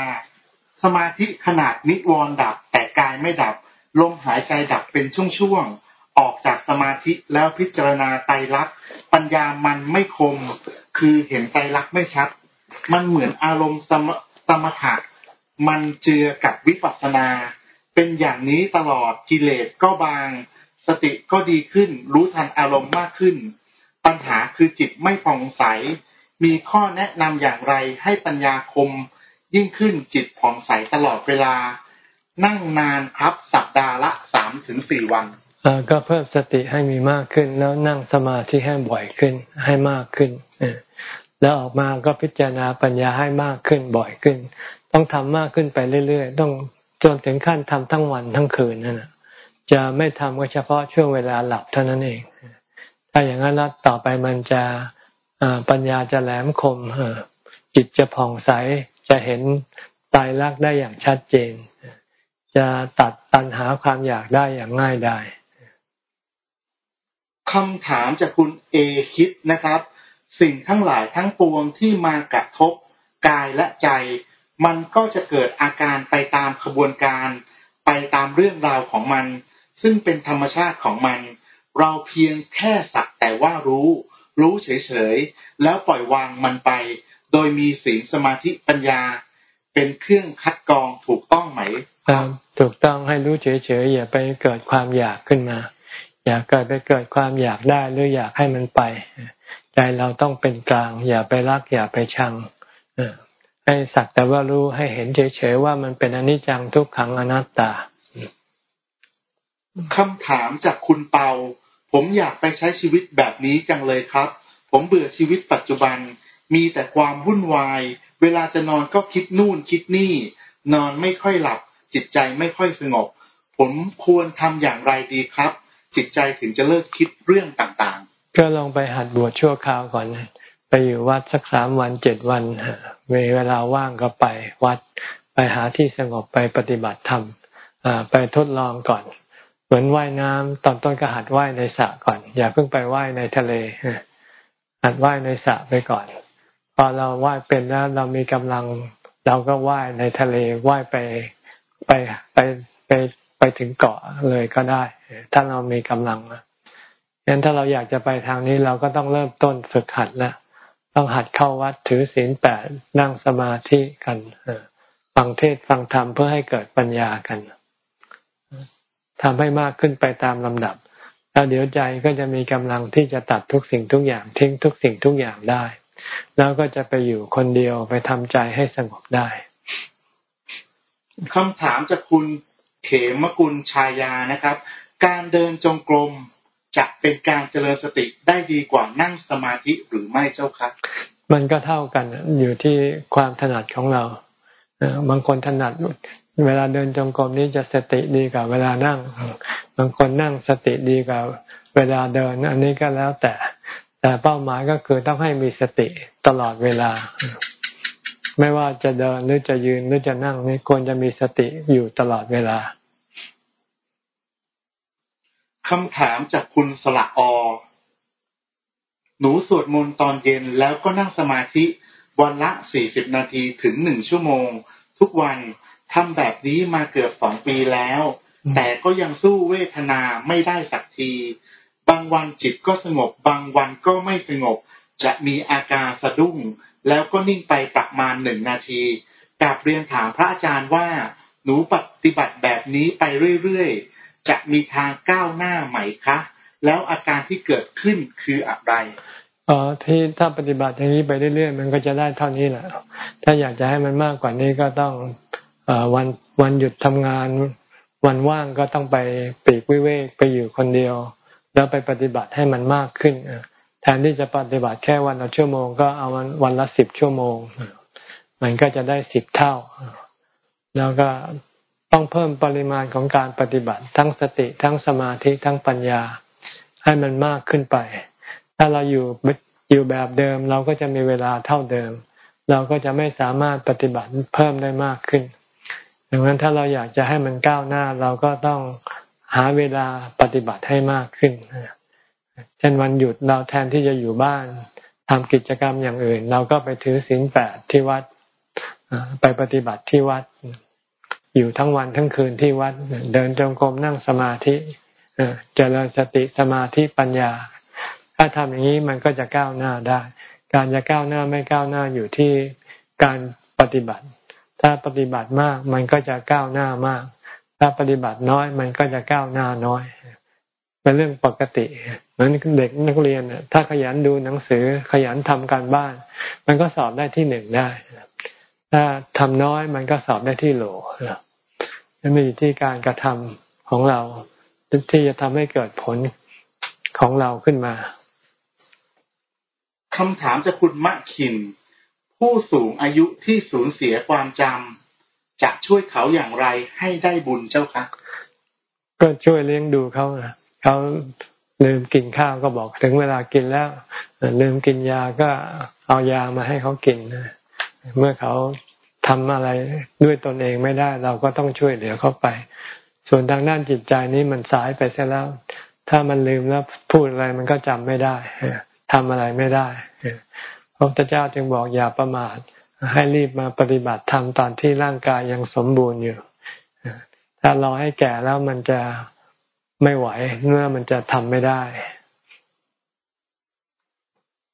สมาธิขนาดนิวรณ์ดับ แต่กายไม่ดับ ลมหายใจดับเป็นช่วงๆ ออกจากสมาธิแล้วพิจารณาไตรลักษณ์ปัญญามันไม่คม คือเห็นไตรลักษณ์ไม่ชัด มันเหมือนอารมณ์สมสมถะมันเจือกับวิปัสสนา เป็นอย่างนี้ตลอดกิเลสก็บาง สติก็ดีขึ้น รู้ทันอารมณ์มากขึ้น ปัญหาคือจิตไม่ผ่องใส มีข้อแนะนำอย่างไรให้ปัญญาคมยิ่งขึ้นจิตผ่องใสตลอดเวลา นั่งนานครับสัปดาห์ละสามถึงสี่วันก็เพิ่มสติให้มีมากขึ้น แล้วนั่งสมาธิให้บ่อยขึ้นให้มากขึ้นแล้วออกมาก็พิจารณาปัญญาให้มากขึ้นบ่อยขึ้น ต้องทำมากขึ้นไปเรื่อยๆ ต้องจนถึงขั้นทำทั้งวันทั้งคืนนั่นจะไม่ทำก็เฉพาะช่วงเวลาหลับเท่านั้นเอง ถ้าอย่างนั้นแล้วต่อไปมันจะ ปัญญาจะแหลมคมจิตจะผ่องใสจะเห็นตายรักได้อย่างชัดเจน จะตัดตัณหาความอยากได้อย่างง่ายได้คำถามจากคุณเอคิดนะครับ สิ่งทั้งหลายทั้งปวงที่มากระทบกายและใจ มันก็จะเกิดอาการไปตามขบวนการ ไปตามเรื่องราวของมัน ซึ่งเป็นธรรมชาติของมัน เราเพียงแค่สักแต่ว่ารู้ รู้เฉยๆ แล้วปล่อยวางมันไป โดยมีศีลสมาธิปัญญา เป็นเครื่องคัดกรองถูกต้องไหมถูกต้องให้รู้เฉยๆอย่าไปเกิดความอยากขึ้นมา อย่าเกิดไปเกิดความอยากได้หรืออยากให้มันไป ใจเราต้องเป็นกลาง อย่าไปรักอย่าไปชังให้สักแต่ว่ารู้ให้เห็นเฉยๆว่ามันเป็นอนิจจังทุกขังอนัตตาคำถามจากคุณเปา ผมอยากไปใช้ชีวิตแบบนี้จังเลยครับ ผมเบื่อชีวิตปัจจุบัน มีแต่ความวุ่นวาย เวลาจะนอนก็คิดนู่นคิดนี่ นอนไม่ค่อยหลับ จิตใจไม่ค่อยสงบ ผมควรทำอย่างไรดีครับ จิตใจถึงจะเลิกคิดเรื่องต่างๆ ก็ลองไปหัดบวชชั่วคราวก่อน ไปอยู่วัดสักสามวันเจ็ดวันมีเวลาว่างก็ไปวัด ไปหาที่สงบไปปฏิบัติธรรมไปทดลองก่อน มือนว่ายน้ำตอนต้นก็หัดว่ายในสระก่อน อย่าเพิ่งไปว่ายในทะเลหัดว่ายในสระไปก่อน พอเราว่ายเป็นแล้วเรามีกำลัง เราก็ว่ายในทะเลว่ายไปไปไปไปไปถึงเกาะเลยก็ได้ ถ้าเรามีกำลังนะงั้นถ้าเราอยากจะไปทางนี้เราก็ต้องเริ่มต้นฝึกหัดแล้วต้องหัดเข้าวัดถือศีลแปดนั่งสมาธิกันฟังเทศฟังธรรมเพื่อให้เกิดปัญญากัน ทำให้มากขึ้นไปตามลำดับ แล้วเดี๋ยวใจก็จะมีกำลังที่จะตัดทุกสิ่งทุกอย่างทิ้งทุกสิ่งทุกอย่างได้ แล้วก็จะไปอยู่คนเดียวไปทำใจให้สงบได้คำถามจากคุณเขมกุลชายานะครับ การเดินจงกรมจะเป็นการเจริญสติได้ดีกว่านั่งสมาธิหรือไม่เจ้าคะมันก็เท่ากันอยู่ที่ความถนัดของเราบางคนถนัด เวลาเดินจงกรมนี้จะสติดีกว่าเวลานั่ง บางคนนั่งสติดีกว่าเวลาเดิน อันนี้ก็แล้วแต่ แต่เป้าหมายก็คือต้องให้มีสติตลอดเวลา ไม่ว่าจะเดินหรือจะยืนหรือจะนั่งนี่ควรจะมีสติอยู่ตลอดเวลาคำถามจากคุณสละอ หนูสวดมนต์ตอนเย็นแล้วก็นั่งสมาธิวันละสี่สิบนาทีถึงหนึ่งชั่วโมง ทุกวัน ทำแบบนี้มาเกือบสองปีแล้ว แต่ก็ยังสู้เวทนาไม่ได้สักที บางวันจิตก็สงบ บางวันก็ไม่สงบ จะมีอาการสะดุ้ง แล้วก็นิ่งไปประมาณหนึ่งนาทีกราบเรียนถามพระอาจารย์ว่า หนูปฏิบัติแบบนี้ไปเรื่อยๆ จะมีทางก้าวหน้าไหมคะ แล้วอาการที่เกิดขึ้นคืออะไรอ๋อที่ถ้าปฏิบัติอย่างนี้ไปเรื่อยๆ มันก็จะได้เท่านี้แหละ ถ้าอยากจะให้มันมากกว่านี้ก็ต้องอ วันวันหยุดทำงาน วันว่างก็ต้องไปปีกวิเวกไปอยู่คนเดียว แล้วไปปฏิบัติให้มันมากขึ้นแทนที่จะปฏิบัติแค่วันละชั่วโมงก็เอาวันวันละสิบชั่วโมง มันก็จะได้สิบเท่า แล้วก็ต้องเพิ่มปริมาณของการปฏิบัติ ทั้งสติทั้งสมาธิทั้งปัญญา ให้มันมากขึ้นไป ถ้าเราอยู่อยู่แบบเดิม เราก็จะมีเวลาเท่าเดิม เราก็จะไม่สามารถปฏิบัติเพิ่มได้มากขึ้น ดังนั้นถ้าเราอยากจะให้มันก้าวหน้า เราก็ต้องหาเวลาปฏิบัติให้มากขึ้นเช่นวันหยุดเราแทนที่จะอยู่บ้านทำกิจกรรมอย่างอื่น เราก็ไปถือศีลแปดที่วัดไปปฏิบัติที่วัด อยู่ทั้งวันทั้งคืนที่วัด เดินจงกรมนั่งสมาธิเจริญสติสมาธิปัญญา ถ้าทำอย่างนี้มันก็จะก้าวหน้าได้ การจะก้าวหน้าไม่ก้าวหน้าอยู่ที่การปฏิบัติ ถ้าปฏิบัติมากมันก็จะก้าวหน้ามาก ถ้าปฏิบัติน้อยมันก็จะก้าวหน้าน้อยเป็นเรื่องปกติเหมือนเด็กนักเรียนถ้าขยันดูหนังสือขยันทำการบ้าน มันก็สอบได้ที่หนึ่งได้ ถ้าทำน้อยมันก็สอบได้ที่โหลนั่นอยู่ที่การกระทำของเราที่จะทำให้เกิดผลของเราขึ้นมาคำถามจากคุณมะขิน ผู้สูงอายุที่สูญเสียความจำจะช่วยเขาอย่างไรให้ได้บุญเจ้าคะก็ช่วยเลี้ยงดูเขาเขาลืมกินข้าวก็บอกถึงเวลากินแล้ว ลืมกินยาก็เอายามาให้เขากินเมื่อเขาทำอะไรด้วยตนเองไม่ได้ เราก็ต้องช่วยเหลือเขาไป ส่วนทางด้านจิตใจนี้มันสายไปเสียแล้ว ถ้ามันลืมแล้วพูดอะไรมันก็จำไม่ได้ทำอะไรไม่ได้ ระพุทธเจ้าจึงบอกอย่าประมาทให้รีบมาปฏิบัติธรรมตอนที่ร่างกายยังสมบูรณ์อยู่ ถ้ารอให้แก่แล้วมันจะไม่ไหวเมื่อมันจะทำไม่ได้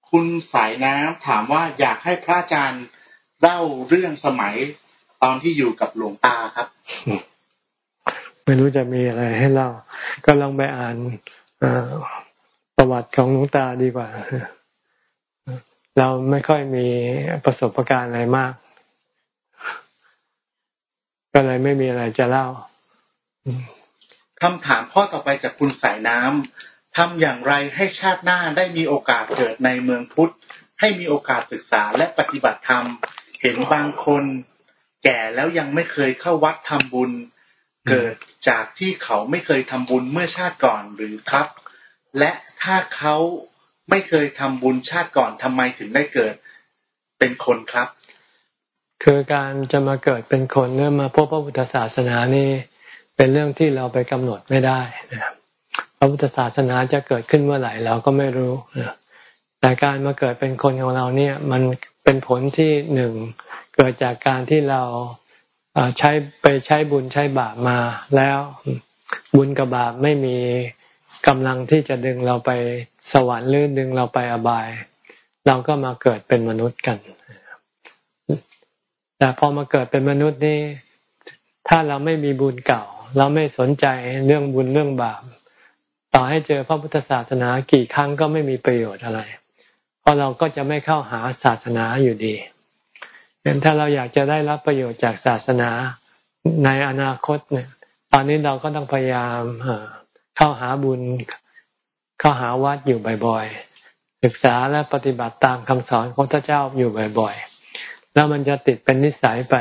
คุณสายน้ำถามว่าอยากให้พระอาจารย์เล่าเรื่องสมัยตอนที่อยู่กับหลวงตาครับ ไม่รู้จะมีอะไรให้เล่า ก็ลองไปอ่านประวัติของหลวงตาดีกว่า เราไม่ค่อยมีประสบการณ์อะไรมาก ก็เลยไม่มีอะไรจะเล่าคำถามข้อต่อไปจากคุณสายน้ำทำอย่างไรให้ชาติหน้าได้มีโอกาสเกิดในเมืองพุทธ ให้มีโอกาสศึกษาและปฏิบัติธรรม เห็นบางคน แก่แล้วยังไม่เคยเข้าวัดทำบุญ เกิดจากที่เขาไม่เคยทำบุญเมื่อชาติก่อนหรือครับ และถ้าเขา ไม่เคยทำบุญชาติก่อนทำไมถึงได้เกิดเป็นคนครับ คือการจะมาเกิดเป็นคนเนื่อมาพบพระพุทธศาสนานี่เป็นเรื่องที่เราไปกำหนดไม่ได้นะพระพุทธศาสนาจะเกิดขึ้นเมื่อไหร่เราก็ไม่รู้แต่การมาเกิดเป็นคนของเราเนี่ย มันเป็นผลที่หนึ่งเกิดจากการที่เราใช้ไปใช้บุญใช้บาปมาแล้วบุญกับบาปไม่มี กำลังที่จะดึงเราไปสวรรค์หรือดึงเราไปอบาย เราก็มาเกิดเป็นมนุษย์กัน แต่พอมาเกิดเป็นมนุษย์นี่ถ้าเราไม่มีบุญเก่า เราไม่สนใจเรื่องบุญเรื่องบาป ต่อให้เจอพระพุทธศาสนากี่ครั้งก็ไม่มีประโยชน์อะไร เพราะเราก็จะไม่เข้าหาศาสนาอยู่ดีงั้นถ้าเราอยากจะได้รับประโยชน์จากศาสนาในอนาคตเนี่ย ตอนนี้เราก็ต้องพยายาม เข้าหาบุญเข้าหาวัดอยู่บ่อยๆ ศึกษาและปฏิบัติตามคำสอนของพระเจ้าอยู่บ่อยๆ แล้วมันจะติดเป็นนิสัยไป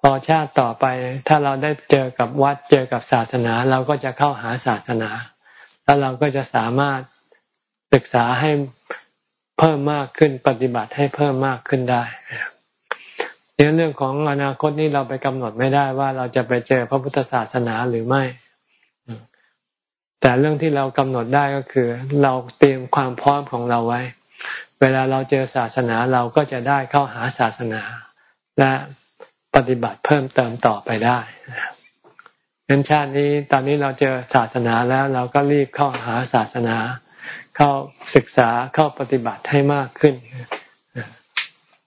พอชาติต่อไปถ้าเราได้เจอกับวัดเจอกับศาสนา เราก็จะเข้าหาศาสนา แล้วเราก็จะสามารถศึกษาให้เพิ่มมากขึ้นปฏิบัติให้เพิ่มมากขึ้นได้เรื่องเรื่องของอนาคตนี้เราไปกำหนดไม่ได้ว่าเราจะไปเจอพระพุทธศาสนาหรือไม่ แต่เรื่องที่เรากำหนดได้ก็คือ เราเตรียมความพร้อมของเราไว้ เวลาเราเจอศาสนาเราก็จะได้เข้าหาศาสนา และปฏิบัติเพิ่มเติมต่อไปได้งั้นชาตินี้ตอนนี้เราเจอศาสนาแล้วเราก็รีบเข้าหาศาสนา เข้าศึกษาเข้าปฏิบัติให้มากขึ้น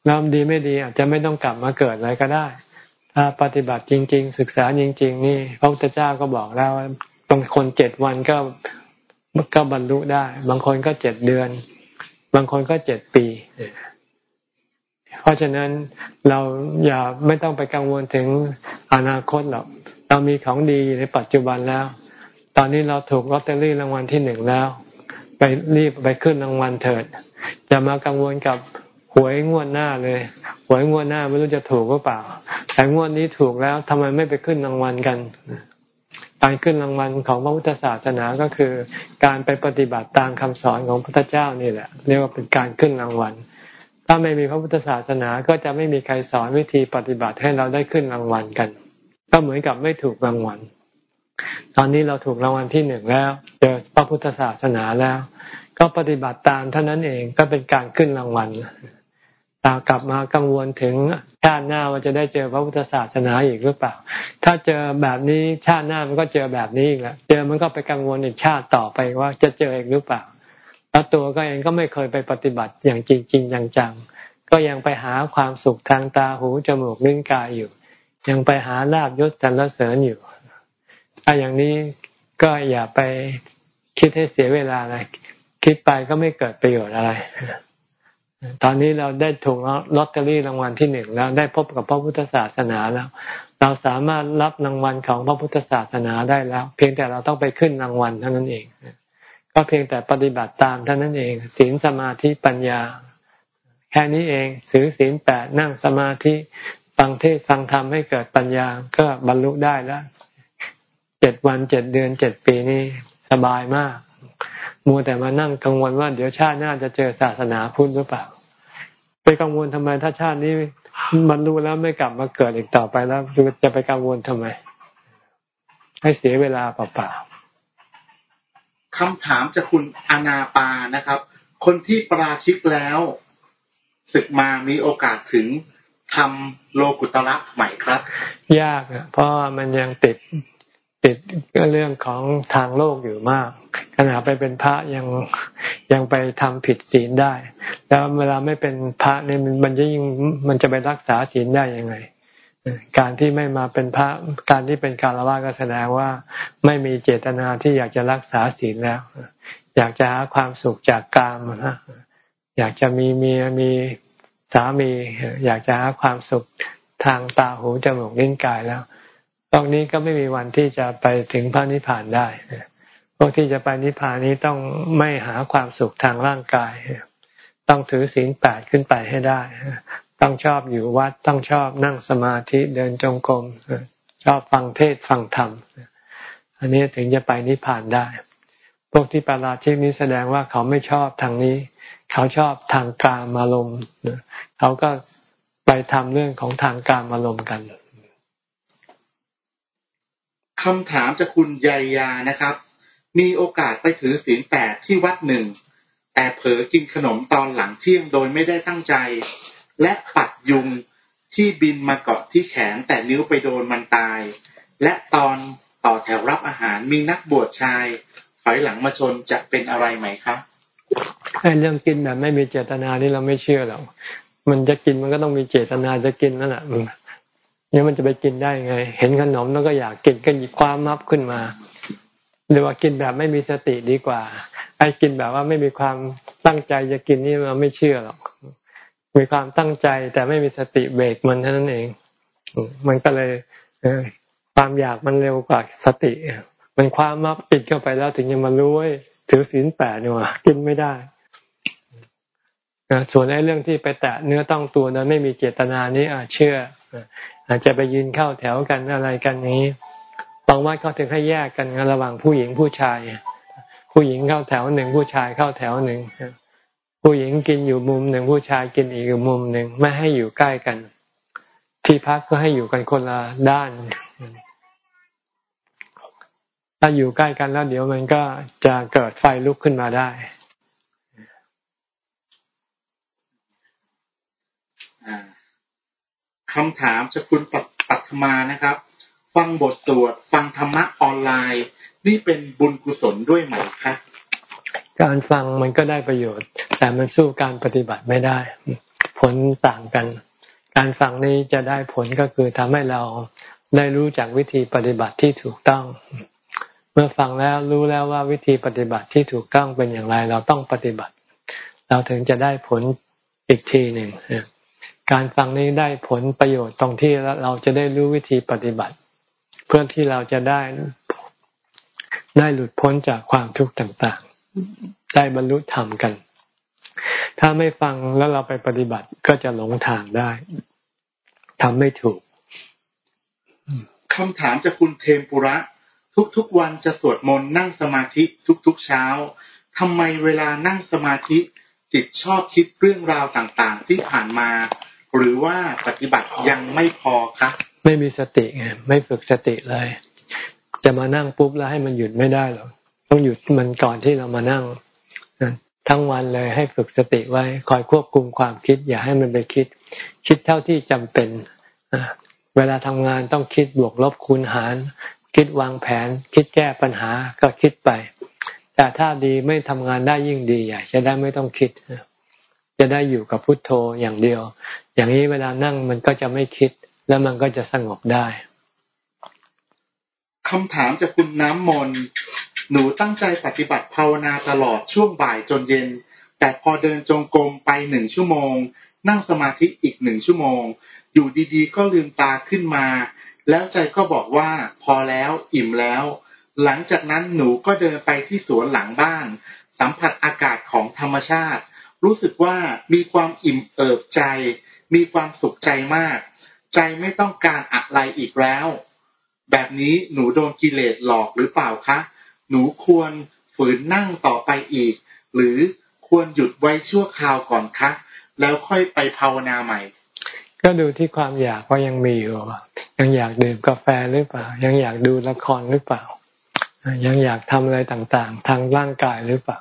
แล้วดีไม่ดีอาจจะไม่ต้องกลับมาเกิดเลยก็ได้ ถ้าปฏิบัติจริง ๆ ศึกษาจริง ๆ นี่พระพุทธเจ้าก็บอกแล้ว บางคนเจ็ดวันก็ก็บรรลุได้ บางคนก็เจ็ดเดือน บางคนก็เจ็ดปี เพราะฉะนั้นเราอย่าไม่ต้องไปกังวลถึงอนาคตหรอกเรามีของดีในปัจจุบันแล้ว ตอนนี้เราถูกลอตเตอรี่รางวัลที่หนึ่งแล้ว ไปรีบไปขึ้นรางวัลเถิด อย่ามากังวลกับหวยงวดหน้าเลยหวยงวดหน้าไม่รู้จะถูกหรือเปล่า แต่งวดนี้ถูกแล้วทำไมไม่ไปขึ้นรางวัลกัน การขึ้นรางวัลของพระพุทธศาสนาก็คือ การไปปฏิบัติตามคำสอนของพระพุทธเจ้านี่แหละ เรียกว่าเป็นการขึ้นรางวัล ถ้าไม่มีพระพุทธศาสนาก็จะไม่มีใครสอนวิธีปฏิบัติให้เราได้ขึ้นรางวัลกัน ก็เหมือนกับไม่ถูกรางวัล ตอนนี้เราถูกรางวัลที่หนึ่งแล้วเจอพระพุทธศาสนาแล้ว ก็ปฏิบัติตามเท่านั้นเองก็เป็นการขึ้นรางวัลตากลับมากังวลถึงาติหน้าว่าจะได้เจอพระพุทธศาสนาอีกหรือเปล่า ถ้าเจอแบบนี้ชาติหน้ามันก็เจอแบบนี้อีกแล้วเจอมันก็ไปกังวลอีกชาติต่อไปว่าจะเจออีกหรือเปล่า แล้วตัวก็เองก็ไม่เคยไปปฏิบัติอย่างจริงจริงจังๆก็ยังไปหาความสุขทางตาหูจมูกลิ้นกายอยู่ ยังไปหาลาบยศสรรเสริญอยู่ถ้าอย่างนี้ก็อย่าไปคิดให้เสียเวลาเลยคิดไปก็ไม่เกิดประโยชน์อะไร ตอนนี้เราได้ถูกลอตเตอรี่รางวัลที่หนึ่งแล้วได้พบกับพระพุทธศาสนาแล้ว เราสามารถรับรางวัลของพระพุทธศาสนาได้แล้ว เพียงแต่เราต้องไปขึ้นรางวัลเท่านั้นเองก็เพียงแต่ปฏิบัติตามเท่านั้นเองศีลสมาธิปัญญา แค่นี้เองสือศีลแปดนั่งสมาธิฟังเทศฟังธรรมให้เกิดปัญญาก็บรรลุได้แล้วเจ็ดวันเจ็ดเดือนเจ็ดปีนี้สบายมาก มัวแต่มานั่งกังวลว่าเดี๋ยวชาติหน้าจะเจอศาสนาพุทธหรือเปล่า ไปกังวลทำไมถ้าชาตินี้มันรู้แล้วไม่กลับมาเกิดอีกต่อไปแล้วจะไปกังวลทำไม ให้เสียเวลาเปล่าๆคำถามจากคุณอนาปานะครับ คนที่ปราชิกแล้วศึกมามีโอกาสถึงทำโลกุตระใหม่ครับ ยากเพราะมันยังติด ติดเรื่องของทางโลกอยู่มาก ขณะไปเป็นพระยังยังไปทำผิดศีลได้ แล้วเวลาไม่เป็นพระเนี่ยมันจะยิ่งมันจะไปรักษาศีลได้ยังไง การที่ไม่มาเป็นพระการที่เป็นการละว่าก็แสดงว่าไม่มีเจตนาที่อยากจะรักษาศีลแล้ว อยากจะหาความสุขจากกามนะอยากจะมีเมียมีสามี อยากจะหาความสุขทางตาหูจมูกลิ้นกายแล้ว ตรงนี้ก็ไม่มีวันที่จะไปถึงพระนิพพานได้พวกที่จะไปนิพพานนี้ต้องไม่หาความสุขทางร่างกาย ต้องถือศีลแปดขึ้นไปให้ได้ ต้องชอบอยู่วัด ต้องชอบนั่งสมาธิเดินจงกรม ชอบฟังเทศฟังธรรม อันนี้ถึงจะไปนิพพานได้ พวกที่ปาราชิกนี้แสดงว่าเขาไม่ชอบทางนี้ เขาชอบทางกามารมณ์เขาก็ไปทำเรื่องของทางกามารมณ์กัน คำถามจากคุณยายานะครับ มีโอกาสไปถือศีลแปดที่วัดหนึ่ง แต่เผลอกินขนมตอนหลังเที่ยงโดยไม่ได้ตั้งใจ และปัดยุงที่บินมาเกาะที่แขนแต่นิ้วไปโดนมันตาย และตอนต่อแถวรับอาหารมีนักบวชชายถอยหลังมาชนจะเป็นอะไรไหมครับเรื่องกินแบบไม่มีเจตนานี่เราไม่เชื่อหรอกมันจะกินมันก็ต้องมีเจตนาจะกินนั่นแหละ เนี่ยมันจะไปกินได้ไง เห็นขนมแล้วก็อยากกินก็หยิบความมับขึ้นมา หรือว่ากินแบบไม่มีสติดีกว่า ไอ้กินแบบว่าไม่มีความตั้งใจจะกินนี่เราไม่เชื่อหรอก มีความตั้งใจแต่ไม่มีสติเบรกมันเท่านั้นเอง มันก็เลยความอยากมันเร็วกว่าสติ มันความมับติดเข้าไปแล้วถึงจะมารู้ว่าถือศีลแปดเนี่ยกินไม่ได้ส่วนไอ้เรื่องที่ไปแตะเนื้อต้องตัวนั้นไม่มีเจตนานี้อาเชื่อ อาจจะไปยืนเข้าแถวกันอะไรกันนี้บางวัดเขาถึงให้แยกกันระหว่างผู้หญิงผู้ชาย ผู้หญิงเข้าแถวหนึ่งผู้ชายเข้าแถวหนึ่งผู้หญิงกินอยู่มุมหนึ่งผู้ชายกินอีกมุมหนึ่งไม่ให้อยู่ใกล้กัน ที่พักก็ให้อยู่กันคนละด้าน ถ้าาอยู่ใกล้กันแล้วเดี๋ยวมันก็จะเกิดไฟลุกขึ้นมาได้ คำถามจะคุณปัตมานะครับ ฟังบทสวดฟังธรรมะออนไลน์ นี่เป็นบุญกุศลด้วยไหมคะการฟังมันก็ได้ประโยชน์ แต่มันสู้การปฏิบัติไม่ได้ ผลต่างกัน การฟังนี้จะได้ผลก็คือทำให้เราได้รู้จักวิธีปฏิบัติที่ถูกต้อง เมื่อฟังแล้วรู้แล้วว่าวิธีปฏิบัติที่ถูกต้องเป็นอย่างไร เราต้องปฏิบัติ เราถึงจะได้ผลอีกทีหนึ่ง การฟังนี้ได้ผลประโยชน์ตรงที่เราจะได้รู้วิธีปฏิบัติ เพื่อที่เราจะได้ได้หลุดพ้นจากความทุกข์ต่างๆ ได้บรรลุธรรมกัน ถ้าไม่ฟังแล้วเราไปปฏิบัติก็จะหลงทางได้ทำไม่ถูกคำถามจากคุณเทมปุระ ทุกๆวันจะสวดมนต์นั่งสมาธิทุกๆเช้าทำไมเวลานั่งสมาธิจิตชอบคิดเรื่องราวต่างๆ ที่ผ่านมา หรือว่าปฏิบัติยังไม่พอคะไม่มีสติไงไม่ฝึกสติเลย จะมานั่งปุ๊บแล้วให้มันหยุดไม่ได้หรอกต้องหยุดมันก่อนที่เรามานั่งทั้งวันเลยให้ฝึกสติไว้ คอยควบคุมความคิด อย่าให้มันไปคิด คิดเท่าที่จำเป็นเวลาทำงานต้องคิดบวกลบคูณหาร คิดวางแผน คิดแก้ปัญหาก็คิดไป แต่ถ้าดีไม่ทำงานได้ยิ่งดีอยากจะได้ไม่ต้องคิด จะได้อยู่กับพุทโธอย่างเดียว อย่างนี้เวลานั่งมันก็จะไม่คิด แล้วมันก็จะสงบได้คำถามจากคุณน้ำมน หนูตั้งใจปฏิบัติภาวนาตลอดช่วงบ่ายจนเย็น แต่พอเดินจงกรมไปหนึ่งชั่วโมง นั่งสมาธิอีกหนึ่งชั่วโมง อยู่ดีๆ ก็ลืมตาขึ้นมา แล้วใจก็บอกว่าพอแล้วอิ่มแล้ว หลังจากนั้นหนูก็เดินไปที่สวนหลังบ้าน สัมผัสอากาศของธรรมชาติ รู้สึกว่ามีความอิ่มเอิบใจ มีความสุขใจมาก ใจไม่ต้องการอะไรอีกแล้ว แบบนี้หนูโดนกิเลสหลอกหรือเปล่าคะ หนูควรฝืนนั่งต่อไปอีก หรือควรหยุดไว้ชั่วคราวก่อนคะ แล้วค่อยไปภาวนาใหม่ ก็ดูที่ความอยากว่ายังมีอยู่ยังอยากดื่มกาแฟหรือเปล่า ยังอยากดูละครหรือเปล่า ยังอยากทำอะไรต่างๆ ทางร่างกายหรือเปล่า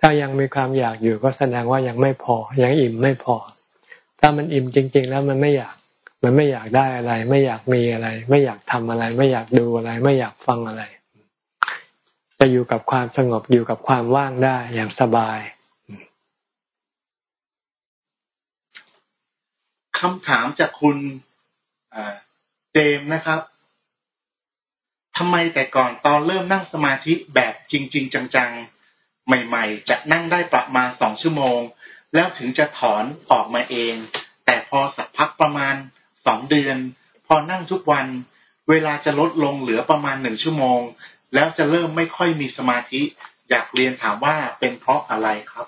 ถ้ายังมีความอยากอยู่ก็แสดงว่ายังไม่พอ ยังอิ่มไม่พอ ถ้ามันอิ่มจริง ๆ แล้วมันไม่อยาก มันไม่อยากได้อะไร ไม่อยากมีอะไร ไม่อยากทำอะไร ไม่อยากดูอะไร ไม่อยากฟังอะไร จะอยู่กับความสงบอยู่กับความว่างได้อย่างสบายคำถามจากคุณเจมนะครับทำไมแต่ก่อนตอนเริ่มนั่งสมาธิแบบจริง ๆ จังๆ ใหม่ ๆ จะนั่งได้ประมาณสองชั่วโมง แล้วถึงจะถอนออกมาเอง แต่พอสักพักประมาณสองเดือน พอนั่งทุกวัน เวลาจะลดลงเหลือประมาณหนึ่งชั่วโมง แล้วจะเริ่มไม่ค่อยมีสมาธิ อยากเรียนถามว่าเป็นเพราะอะไรครับ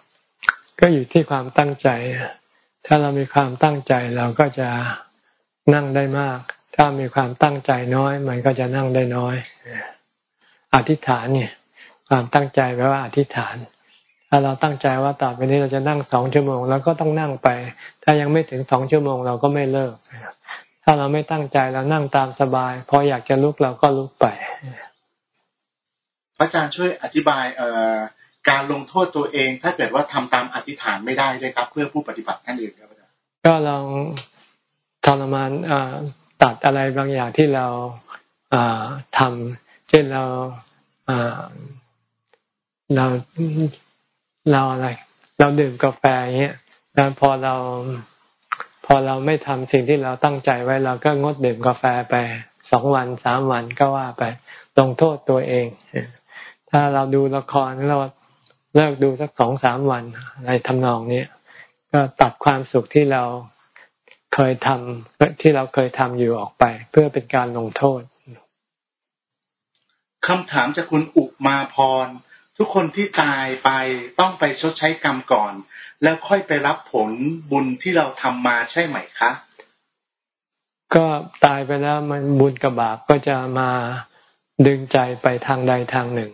ก็อยู่ที่ความตั้งใจ ถ้าเรามีความตั้งใจเราก็จะนั่งได้มาก ถ้ามีความตั้งใจน้อย มันก็จะนั่งได้น้อย อธิษฐานเนี่ย ความตั้งใจแปลว่าอธิษฐาน ถ้าเราตั้งใจว่าต่อไปนี้เราจะนั่งสองชั่วโมงเราก็ต้องนั่งไป ถ้ายังไม่ถึงสองชั่วโมงเราก็ไม่เลิก ถ้าเราไม่ตั้งใจเรานั่งตามสบาย พออยากจะลุกเราก็ลุกไปอาจารย์ช่วยอธิบายเอ่อการลงโทษตัวเอง ถ้าเกิดว่าทำตามอธิษฐานไม่ได้เลยครับ เพื่อผู้ปฏิบัติท่านอื่นครับอาจารย์ก็ลองทรมานตัดอะไรบางอย่างที่เราทำเช่นเรา เราเราอะไร เราดื่มกาแฟอย่างเงี้ยแล้วพอเราพอเราไม่ทำสิ่งที่เราตั้งใจไว้เราก็งดดื่มกาแฟไปสองวันสามวันก็ว่าไปลงโทษตัวเอง ถ้าเราดูละครเราเลิกดูสักสองสามวันอะไรทำนองนี้ก็ตัดความสุขที่เราเคยทำที่เราเคยทำอยู่ออกไป เพื่อเป็นการลงโทษคำถามจากคุณอุมาพร ทุกคนที่ตายไปต้องไปชดใช้กรรมก่อน แล้วค่อยไปรับผลบุญที่เราทำมาใช่ไหมคะ ก็ตายไปแล้วมันบุญกับบาปก็จะมาดึงใจไปทางใดทางหนึ่ง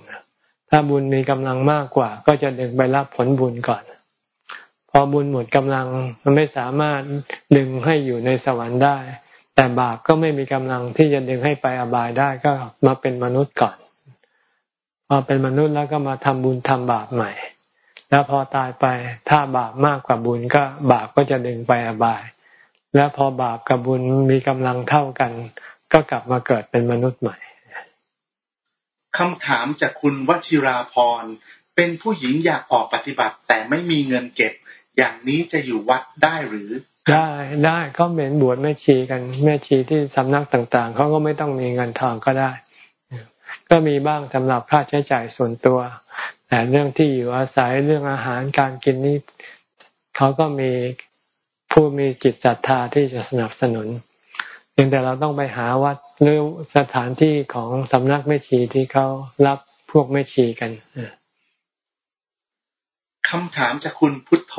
ถ้าบุญมีกำลังมากกว่า ก็จะดึงไปรับผลบุญก่อน พอบุญหมดกำลังมันไม่สามารถดึงให้อยู่ในสวรรค์ได้ แต่บาปก็ไม่มีกำลังที่จะดึงให้ไปอบายได้ก็มาเป็นมนุษย์ก่อน พอเป็นมนุษย์แล้วก็มาทำบุญทำบาปใหม่ แล้วพอตายไปถ้าบาปมากกว่าบุญก็บาปก็จะดึงไปอบาย แล้วพอบาปกับบุญมีกำลังเท่ากัน ก็กลับมาเกิดเป็นมนุษย์ใหม่คำถามจากคุณวชิราพรเป็นผู้หญิงอยากออกปฏิบัติ แต่ไม่มีเงินเก็บ อย่างนี้จะอยู่วัดได้หรือได้ได้ก็เป็นบวชแม่ชีกันแม่ชีที่สำนักต่าง ๆเขาก็ไม่ต้องมีเงินทองก็ได้ ก็มีบ้างสำหรับค่าใช้จ่ายส่วนตัว แต่เรื่องที่อยู่อาศัยเรื่องอาหารการกินนี่เขาก็มีผู้มีจิตศรัทธาที่จะสนับสนุนเพียงแต่เราต้องไปหาวัดหรือสถานที่ของสำนักแม่ชีที่เขารับพวกแม่ชีกันคำถามจากคุณพุทโธ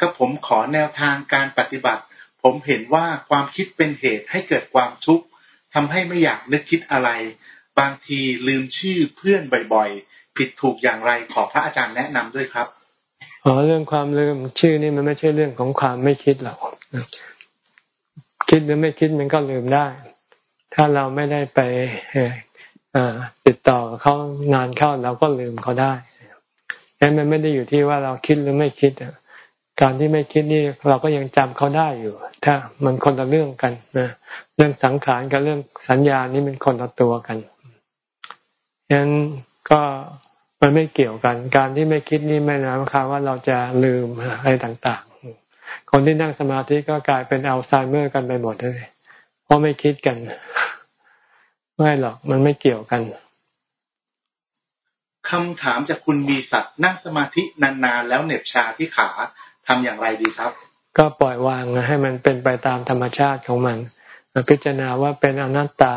ก็ผมขอแนวทางการปฏิบัติ ผมเห็นว่าความคิดเป็นเหตุให้เกิดความทุกข์ทำให้ไม่อยากนึกคิดอะไร บางทีลืมชื่อเพื่อนบ่อยๆ ผิดถูกอย่างไรขอพระอาจารย์แนะนำด้วยครับอ๋อเรื่องความลืมชื่อนี่มันไม่ใช่เรื่องของความไม่คิดหรอกคิดหรือไม่คิดมันก็ลืมได้ ถ้าเราไม่ได้ไปติดต่อเขานานเข้าเราก็ลืมเขาได้ั้นมันไม่ได้อยู่ที่ว่าเราคิดหรือไม่คิดการที่ไม่คิดนี่เราก็ยังจำเขาได้อยู่ ถ้ามันคนละเรื่องกันนะเรื่องสังขารกับเรื่องสัญญานี่เป็นคนละตัวกัน ฉะนั้นก็มันไม่เกี่ยวกัน การที่ไม่คิดนี่ไม่นะคว่าเราจะลืมอะไรต่างๆ คนที่นั่งสมาธิก็กลายเป็นอัลไซเมอร์กันไปหมดเลยเพราะไม่คิดกัน ไม่หรอกมันไม่เกี่ยวกันคำถามจากคุณมีสัตว์นั่งสมาธินานๆแล้วเหน็บชาที่ขาทำอย่างไรดีครับ ก็ปล่อยวางให้มันเป็นไปตามธรรมชาติของมัน พิจารณาว่าเป็นอนัตตา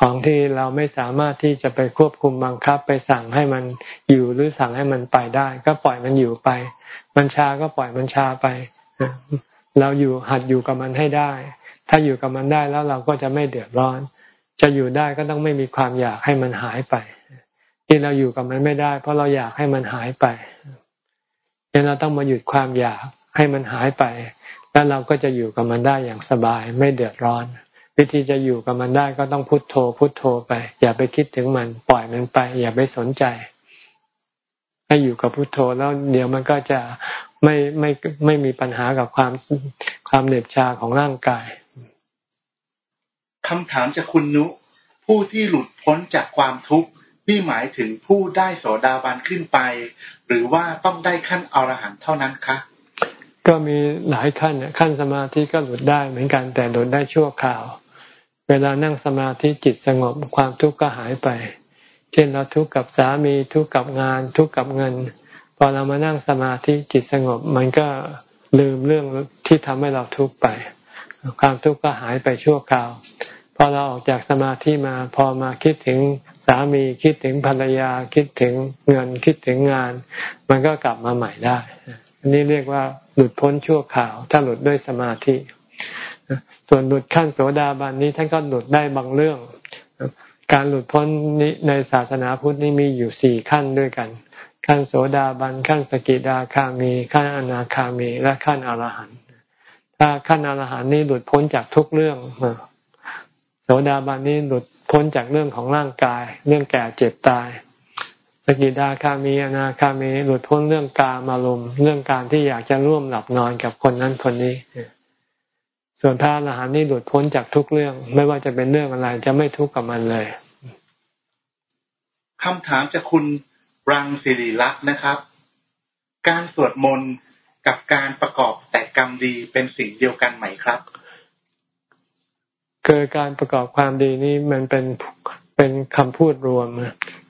ของที่เราไม่สามารถที่จะไปควบคุมบังคับ ไปสั่งให้มันอยู่หรือสั่งให้มันไปได้ ก็ปล่อยมันอยู่ไป มันชาก็ปล่อยมันชาไป เราอยู่หัดอยู่กับมันให้ได้ ถ้าอยู่กับมันได้แล้วเราก็จะไม่เดือดร้อน จะอยู่ได้ก็ต้องไม่มีความอยากให้มันหายไป ที่เราอยู่กับมันไม่ได้ เพราะเราอยากให้มันหายไปเนี่ยเราต้องมาหยุดความอยากให้มันหายไป แล้วเราก็จะอยู่กับมันได้อย่างสบายไม่เดือดร้อน วิธีจะอยู่กับมันได้ก็ต้องพุโทโธ พุโทโธไป อย่าไปคิดถึงมัน ปล่อยมันไป อย่าไปสนใจให้อยู่กับพุโทโธแล้วเดี๋ยวมันก็จะไม่ไม่ไม่มีปัญหากับความความเหน็บชาของร่างกายคำถามจากคุณนุ ผู้ที่หลุดพ้นจากความทุกข์นี่หมายถึงผู้ได้โสดาบันขึ้นไป หรือว่าต้องได้ขั้นอรหันต์เท่านั้นคะก็มีหลายขั้นขั้นสมาธิก็หลุดได้เหมือนกันแต่หลุดได้ชั่วคราว เวลานั่งสมาธิจิตสงบความทุกข์ก็หายไป เช่นเราทุกข์กับสามีทุกข์กับงาน ทุกข์กับเงิน พอเรามานั่งสมาธิจิตสงบ มันก็ลืมเรื่องที่ทำให้เราทุกข์ไป ความทุกข์ก็หายไปชั่วคราว พอเราออกจากสมาธิมาพอมาคิดถึงสามีคิดถึงภรรยาคิดถึงเงินคิดถึงงาน มันก็กลับมาใหม่ได้อันนี้เรียกว่าหลุดพ้นชั่วข่าว ถ้าหลุดด้วยสมาธิ ส่วนหลุดขั้นโสดาบันนี้ท่านก็หลุดได้บางเรื่อง การหลุดพ้นนี้ในศาสนาพุทธนี่มีอยู่สี่ขั้นด้วยกัน ขั้นโสดาบันขั้นสกิดาคามีขั้นอนาคามีและขั้นอรหันต์ถ้าขั้นอรหันต์นี่หลุดพ้นจากทุกเรื่องโสดาบันนี้หลุดพ้นจากเรื่องของร่างกาย เรื่องแก่เจ็บตายสกิดาคามีอนาคามีหลุดพ้นเรื่องกามารมณ์เรื่องการที่อยากจะร่วมหลับนอนกับคนนั้นคนนี้ ส่วนพระอรหันต์นี่หลุดพ้นจากทุกเรื่อง ไม่ว่าจะเป็นเรื่องอะไร จะไม่ทุกข์กับมันเลยคำถามจากคุณรังสิริลักษ์นะครับ การสวดมนต์กับการประกอบแต่กรรมดีเป็นสิ่งเดียวกันไหมครับคือการประกอบความดีนี้มันเป็นเป็นคำพูดรวม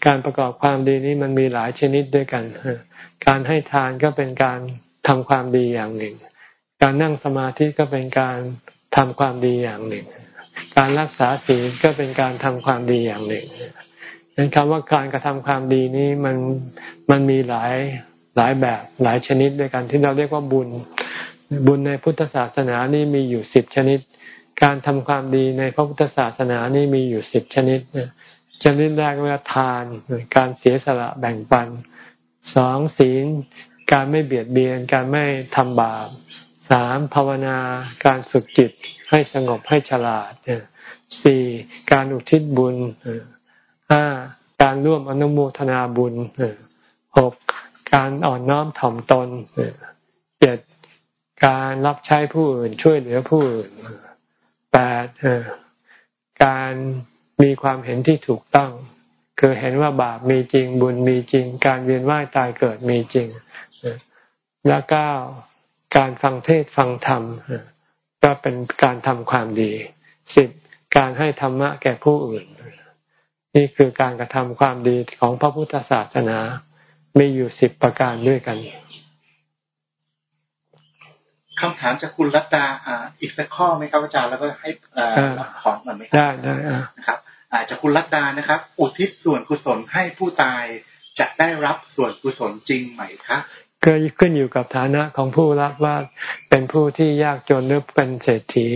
การประกอบความดีนี้มันมีหลายชนิดด้วยกัน การให้ทานก็เป็นการทำความดีอย่างหนึ่ง การนั่งสมาธิก็เป็นการทำความดีอย่างหนึ่ง การรักษาศีลก็เป็นการทำความดีอย่างหนึ่งนั้นคำว่าการกระทำความดีนี้มันมันมีหลายหลายแบบหลายชนิดด้วยกันที่เราเรียกว่าบุญ บุญในพุทธศาสนานี่มีอยู่สิบชนิด การทำความดีในพระพุทธศาสนานี่มีอยู่สิบชนิดชนิดแรกเรียกทาน การเสียสละแบ่งปันสองศีล การไม่เบียดเบียน การไม่ทำบาป สามภาวนาการฝึกจิตให้สงบให้ฉลาดสี่การอุทิศบุญห้าการร่วมอนุโมทนาบุญหกการอ่อนน้อมถ่อมตนเจ็ดการรับใช้ผู้อื่นช่วยเหลือผู้อื่นแปดการมีความเห็นที่ถูกต้อง คือเห็นว่าบาปมีจริงบุญมีจริง การเวียนว่ายตายเกิดมีจริงและเก้า การฟังเทศฟังธรรม ก็เป็นการทำความดีสิบการให้ธรรมะแก่ผู้อื่น นี่คือการกระทำความดีของพระพุทธศาสนามีอยู่สิบประการด้วยกันคำถามจากคุณรัตดาอ่าอีกสักข้อไหมครับอาจารย์แล้วก็ให้รับของก่อนไหมครับได้ได้นะครับอาจากคุณรัตดานะครับ อุทิศส่วนกุศลให้ผู้ตายจะได้รับส่วนกุศลจริงไหมครับ ก็ขึ้นอยู่กับฐานะของผู้รับว่าเป็นผู้ที่ยากจนหรือเป็นเศรษฐี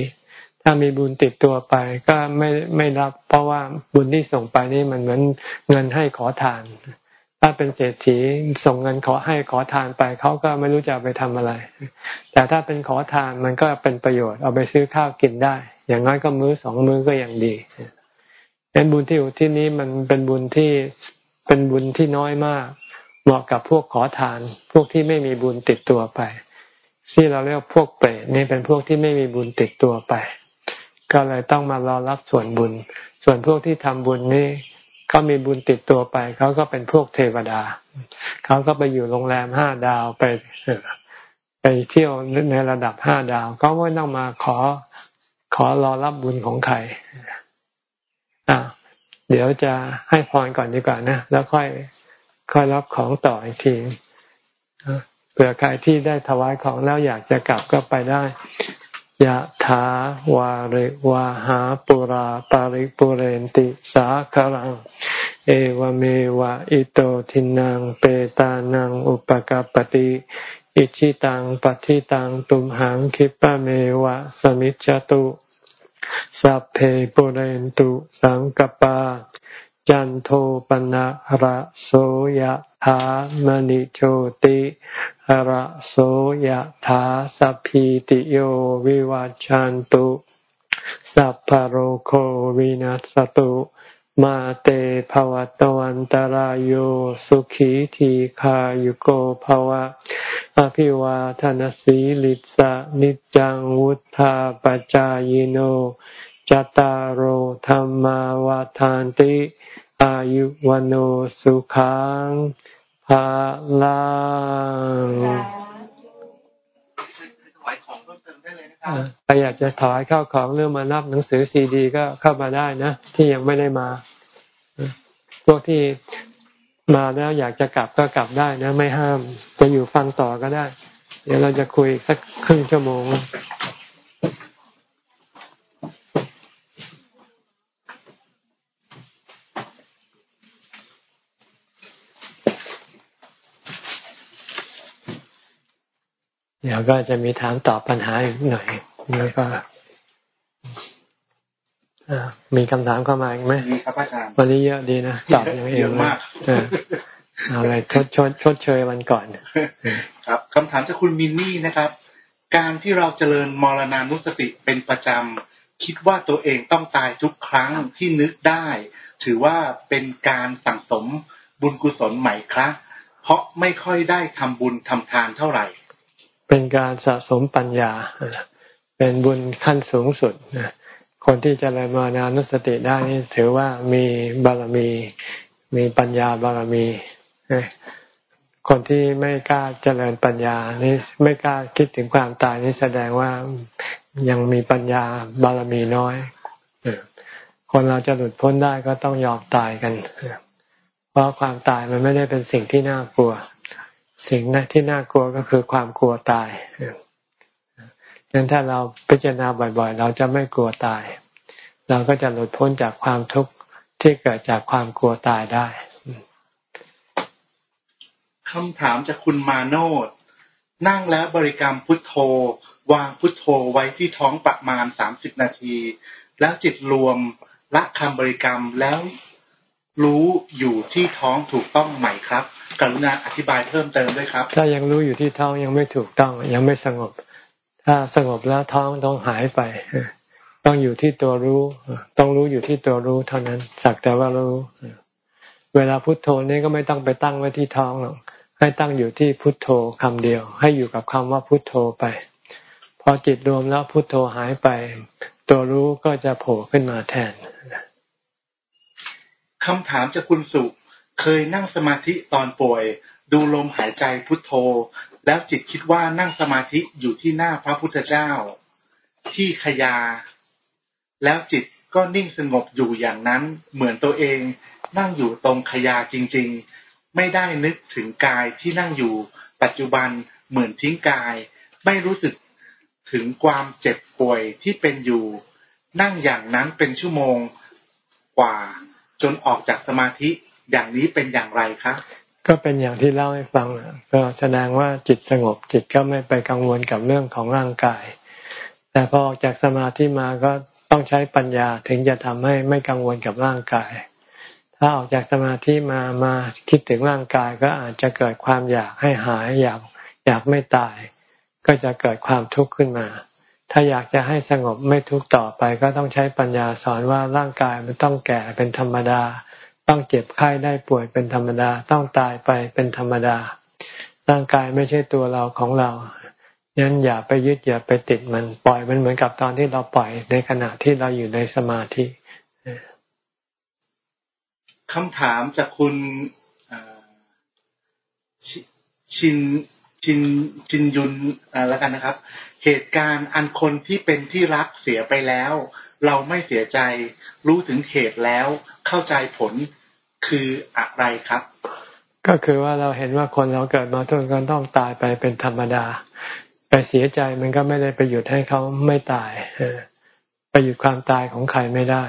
ถ้ามีบุญติดตัวไปก็ไม่ไม่รับ เพราะว่าบุญที่ส่งไปนี่มันเหมือนเงินให้ขอทาน ถ้าเป็นเศรษฐีส่งเงินขอให้ขอทานไปเขาก็ไม่รู้จะไปทำอะไร แต่ถ้าเป็นขอทานมันก็เป็นประโยชน์เอาไปซื้อข้าวกินได้ อย่างน้อยก็มื้อสองมื้อก็ยังดีเป็นบุญที่อุทิศนี้มันเป็นบุญที่เป็นบุญที่น้อยมาก เหมาะกับพวกขอทาน พวกที่ไม่มีบุญติดตัวไป ที่เราเรียกพวกเปรตนี่เป็นพวกที่ไม่มีบุญติดตัวไป ก็เลยต้องมารอรับส่วนบุญ ส่วนพวกที่ทำบุญนี่เขามีบุญติดตัวไปเขาก็เป็นพวกเทวดาเขาก็ไปอยู่โรงแรมห้าดาวไปไปเที่ยวในระดับห้าดาวก็ไม่ต้องมาขอขอรอรับบุญของใครอ่าเดี๋ยวจะให้พรก่อนดีกว่านะ แล้วค่อย ค่อยรับของต่ออีกทีเผื่อใครที่ได้ถวายของแล้วอยากจะกลับก็ไปได้ยะถาวาริวาหาปุราปาริปุเรนติสาคารัง เอวเมวะอิโตทินังเปตานังอุปกาปติ อิชิตังปฏิตังตุมหังคิปะเมวะสมิจจตุสัพเพปุเรนตุสังกปา จันโทปนะระโสยธามณิโชติระโสยธาสัพพิติโยวิวัจจันตุ สัพพโรโควินัสตุ มาเตภวตวันตารโยสุขีทีขายุโกภวะ อภิวาทนสีลิสะนิจังวุธาปจายโน จตารโหธรรมาวาทานติ อายุวันโอสุขังภาลังใครอยากจะถอยเข้าของเรื่องมานับหนังสือซีดี ก็เข้ามาได้นะ ที่ยังไม่ได้มา พวกที่มาแล้วอยากจะกลับก็กลับได้นะ ไม่ห้าม จะอยู่ฟังต่อก็ได้ เดี๋ยวเราจะคุยสักครึ่งชั่วโมง เดี๋ยวก็จะมีถามตอบปัญหาอีกหน่อยนี่ก็มีคำถามเข้ามาอีกไหมมีครับอาจารย์วันนี้เยอะดีนะตอบอย่างเองมากอะไรชดชดชดเชยวันก่อน ครับคำถามจากคุณมินนี่นะครับ การที่เราเจริญมรณานุสติเป็นประจำคิดว่าตัวเองต้องตายทุกครั้งที่นึกได้ ถือว่าเป็นการสั่งสมบุญกุศลใหม่ครับเพราะไม่ค่อยได้ทำบุญทำทานเท่าไหร่ เป็นการสะสมปัญญา เป็นบุญขั้นสูงสุดคนที่จะเริญมานานุสติได้นี่ถือว่ามีบารมี มีปัญญาบารมี คนที่ไม่กล้าเจริญปัญญานี่ไม่กล้าคิดถึงความตายนี่แสดงว่ายังมีปัญญาบารมีน้อยคนเราจะหลุดพ้นได้ก็ต้องยอมตายกัน เพราะความตายมันไม่ได้เป็นสิ่งที่น่ากลัว สิ่งที่น่ากลัวก็คือความกลัวตายดังนั้นถ้าเราพิจารณาบ่อยๆ เราจะไม่กลัวตาย เราก็จะหลุดพ้นจากความทุกข์ที่เกิดจากความกลัวตายได้คำถามจากคุณมาโนดนั่งแล้วบริกรรมพุทโธ วางพุทโธไว้ที่ท้องประมาณสามสิบนาที แล้วจิตรวมละคำบริกรรมแล้วรู้อยู่ที่ท้องถูกต้องไหมครับ กรุณาอธิบายเพิ่มเติมด้วยครับ ถ้ายังรู้อยู่ที่ท้องยังไม่ถูกต้องยังไม่สงบ ถ้าสงบแล้วท้องต้องหายไป ต้องอยู่ที่ตัวรู้ ต้องรู้อยู่ที่ตัวรู้เท่านั้น สักแต่ว่ารู้ เวลาพุทโธนี่ก็ไม่ต้องไปตั้งไว้ที่ท้องหรอกให้ตั้งอยู่ที่พุทโธคำเดียว ให้อยู่กับคำว่าพุทโธไป พอจิตรวมแล้วพุทโธหายไป ตัวรู้ก็จะโผล่ขึ้นมาแทนคำถามจากคุณสุ เคยนั่งสมาธิตอนป่วย ดูลมหายใจพุทโธ แล้วจิตคิดว่านั่งสมาธิอยู่ที่หน้าพระพุทธเจ้า ที่ขยา แล้วจิตก็นิ่งสงบอยู่อย่างนั้นเหมือนตัวเองนั่งอยู่ตรงขยาจริง ๆ ไม่ได้นึกถึงกายที่นั่งอยู่ปัจจุบันเหมือนทิ้งกาย ไม่รู้สึกถึงความเจ็บป่วยที่เป็นอยู่ นั่งอย่างนั้นเป็นชั่วโมงกว่า จนออกจากสมาธิ อย่างนี้เป็นอย่างไรครับก็เป็นอย่างที่เล่าให้ฟังก็แสดงว่าจิตสงบ จิตก็ไม่ไปกังวลกับเรื่องของร่างกาย แต่พอออกจากสมาธิมาก็ต้องใช้ปัญญาถึงจะทำให้ไม่กังวลกับร่างกาย ถ้าออกจากสมาธิมามาคิดถึงร่างกายก็อาจจะเกิดความอยากให้หายอยากอยากไม่ตาย ก็จะเกิดความทุกข์ขึ้นมา ถ้าอยากจะให้สงบไม่ทุกข์ต่อไป ก็ต้องใช้ปัญญาสอนว่าร่างกายมันต้องแก่เป็นธรรมดา ต้องเจ็บไข้ได้ป่วยเป็นธรรมดา ต้องตายไปเป็นธรรมดา ร่างกายไม่ใช่ตัวเราของเรายั้นอย่าไปยึดอย่าไปติดมันปล่อยมันเหมือนกับตอนที่เราปล่อยในขณะที่เราอยู่ในสมาธิคำถามจากคุณชินชินชินยุนแล้วกันนะครับ เหตุการณ์อันคนที่เป็นที่รักเสียไปแล้ว เราไม่เสียใจ รู้ถึงเหตุแล้วเข้าใจผลคืออะไรครับ ก็คือว่าเราเห็นว่าคนเราเกิดมาทุกคนต้องตายไปเป็นธรรมดา ไปเสียใจมันก็ไม่ได้ไปหยุดให้เขาไม่ตายไปหยุดความตายของใครไม่ได้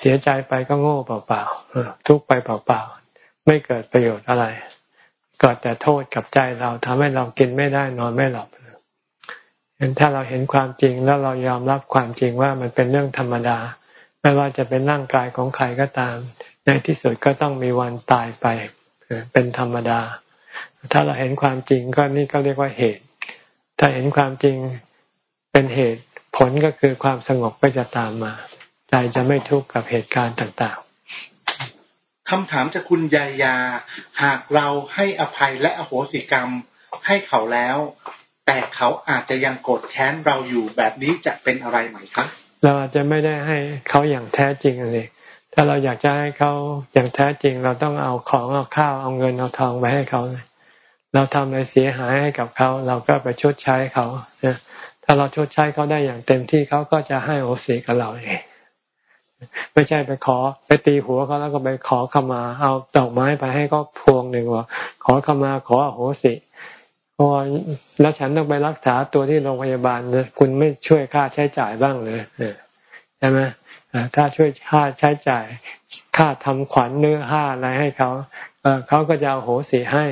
เสียใจไปก็โง่เปล่าๆทุกไปเปล่าๆไม่เกิดประโยชน์อะไรกิดแต่โทษกับใจเราทำให้เรากินไม่ได้นอนไม่หลับถ้าเราเห็นความจริงแล้วเรายอมรับความจริงว่ามันเป็นเรื่องธรรมดา ไม่ว่าจะเป็นร่างกายของใครก็ตาม ในที่สุดก็ต้องมีวันตายไปเป็นธรรมดา ถ้าเราเห็นความจริงก็นี่ก็เรียกว่าเหตุ ถ้าเห็นความจริงเป็นเหตุผลก็คือความสงบก็จะตามมา ใจจะไม่ทุกข์กับเหตุการณ์ต่างๆคำถามจากคุณยายา หากเราให้อภัยและอโหสิกรรมให้เขาแล้ว แต่เขาอาจจะยังโกรธแค้นเราอยู่แบบนี้จะเป็นอะไรไหมครับ เราอาจจะไม่ได้ให้เขาอย่างแท้จริงเลยถ้าเราอยากจะให้เขาอย่างแท้จริง เราต้องเอาของเอาข้าวเอาเงินเอาทองไปให้เขาเราทำอะไรเสียหายให้กับเขา เราก็ไปชดใช้เขาถ้าเราชดใช้เขาได้อย่างเต็มที่เขาก็จะให้โอสีกับเราเองไม่ใช่ไปขอไปตีหัวเขาแล้วก็ไปขอขมา เอาดอกไม้ไปให้ก็พวงหนึ่งว่าขอขมาขอโหสิ พอแล้วฉันต้องไปรักษาตัวที่โรงพยาบาลคุณไม่ช่วยค่าใช้จ่ายบ้างเลยใช่ไหมถ้าช่วยค่าใช้จ่าย ค่าทำขวัญเนื้อห้าอะไรให้เขาเขาก็จะเอาโหสิให้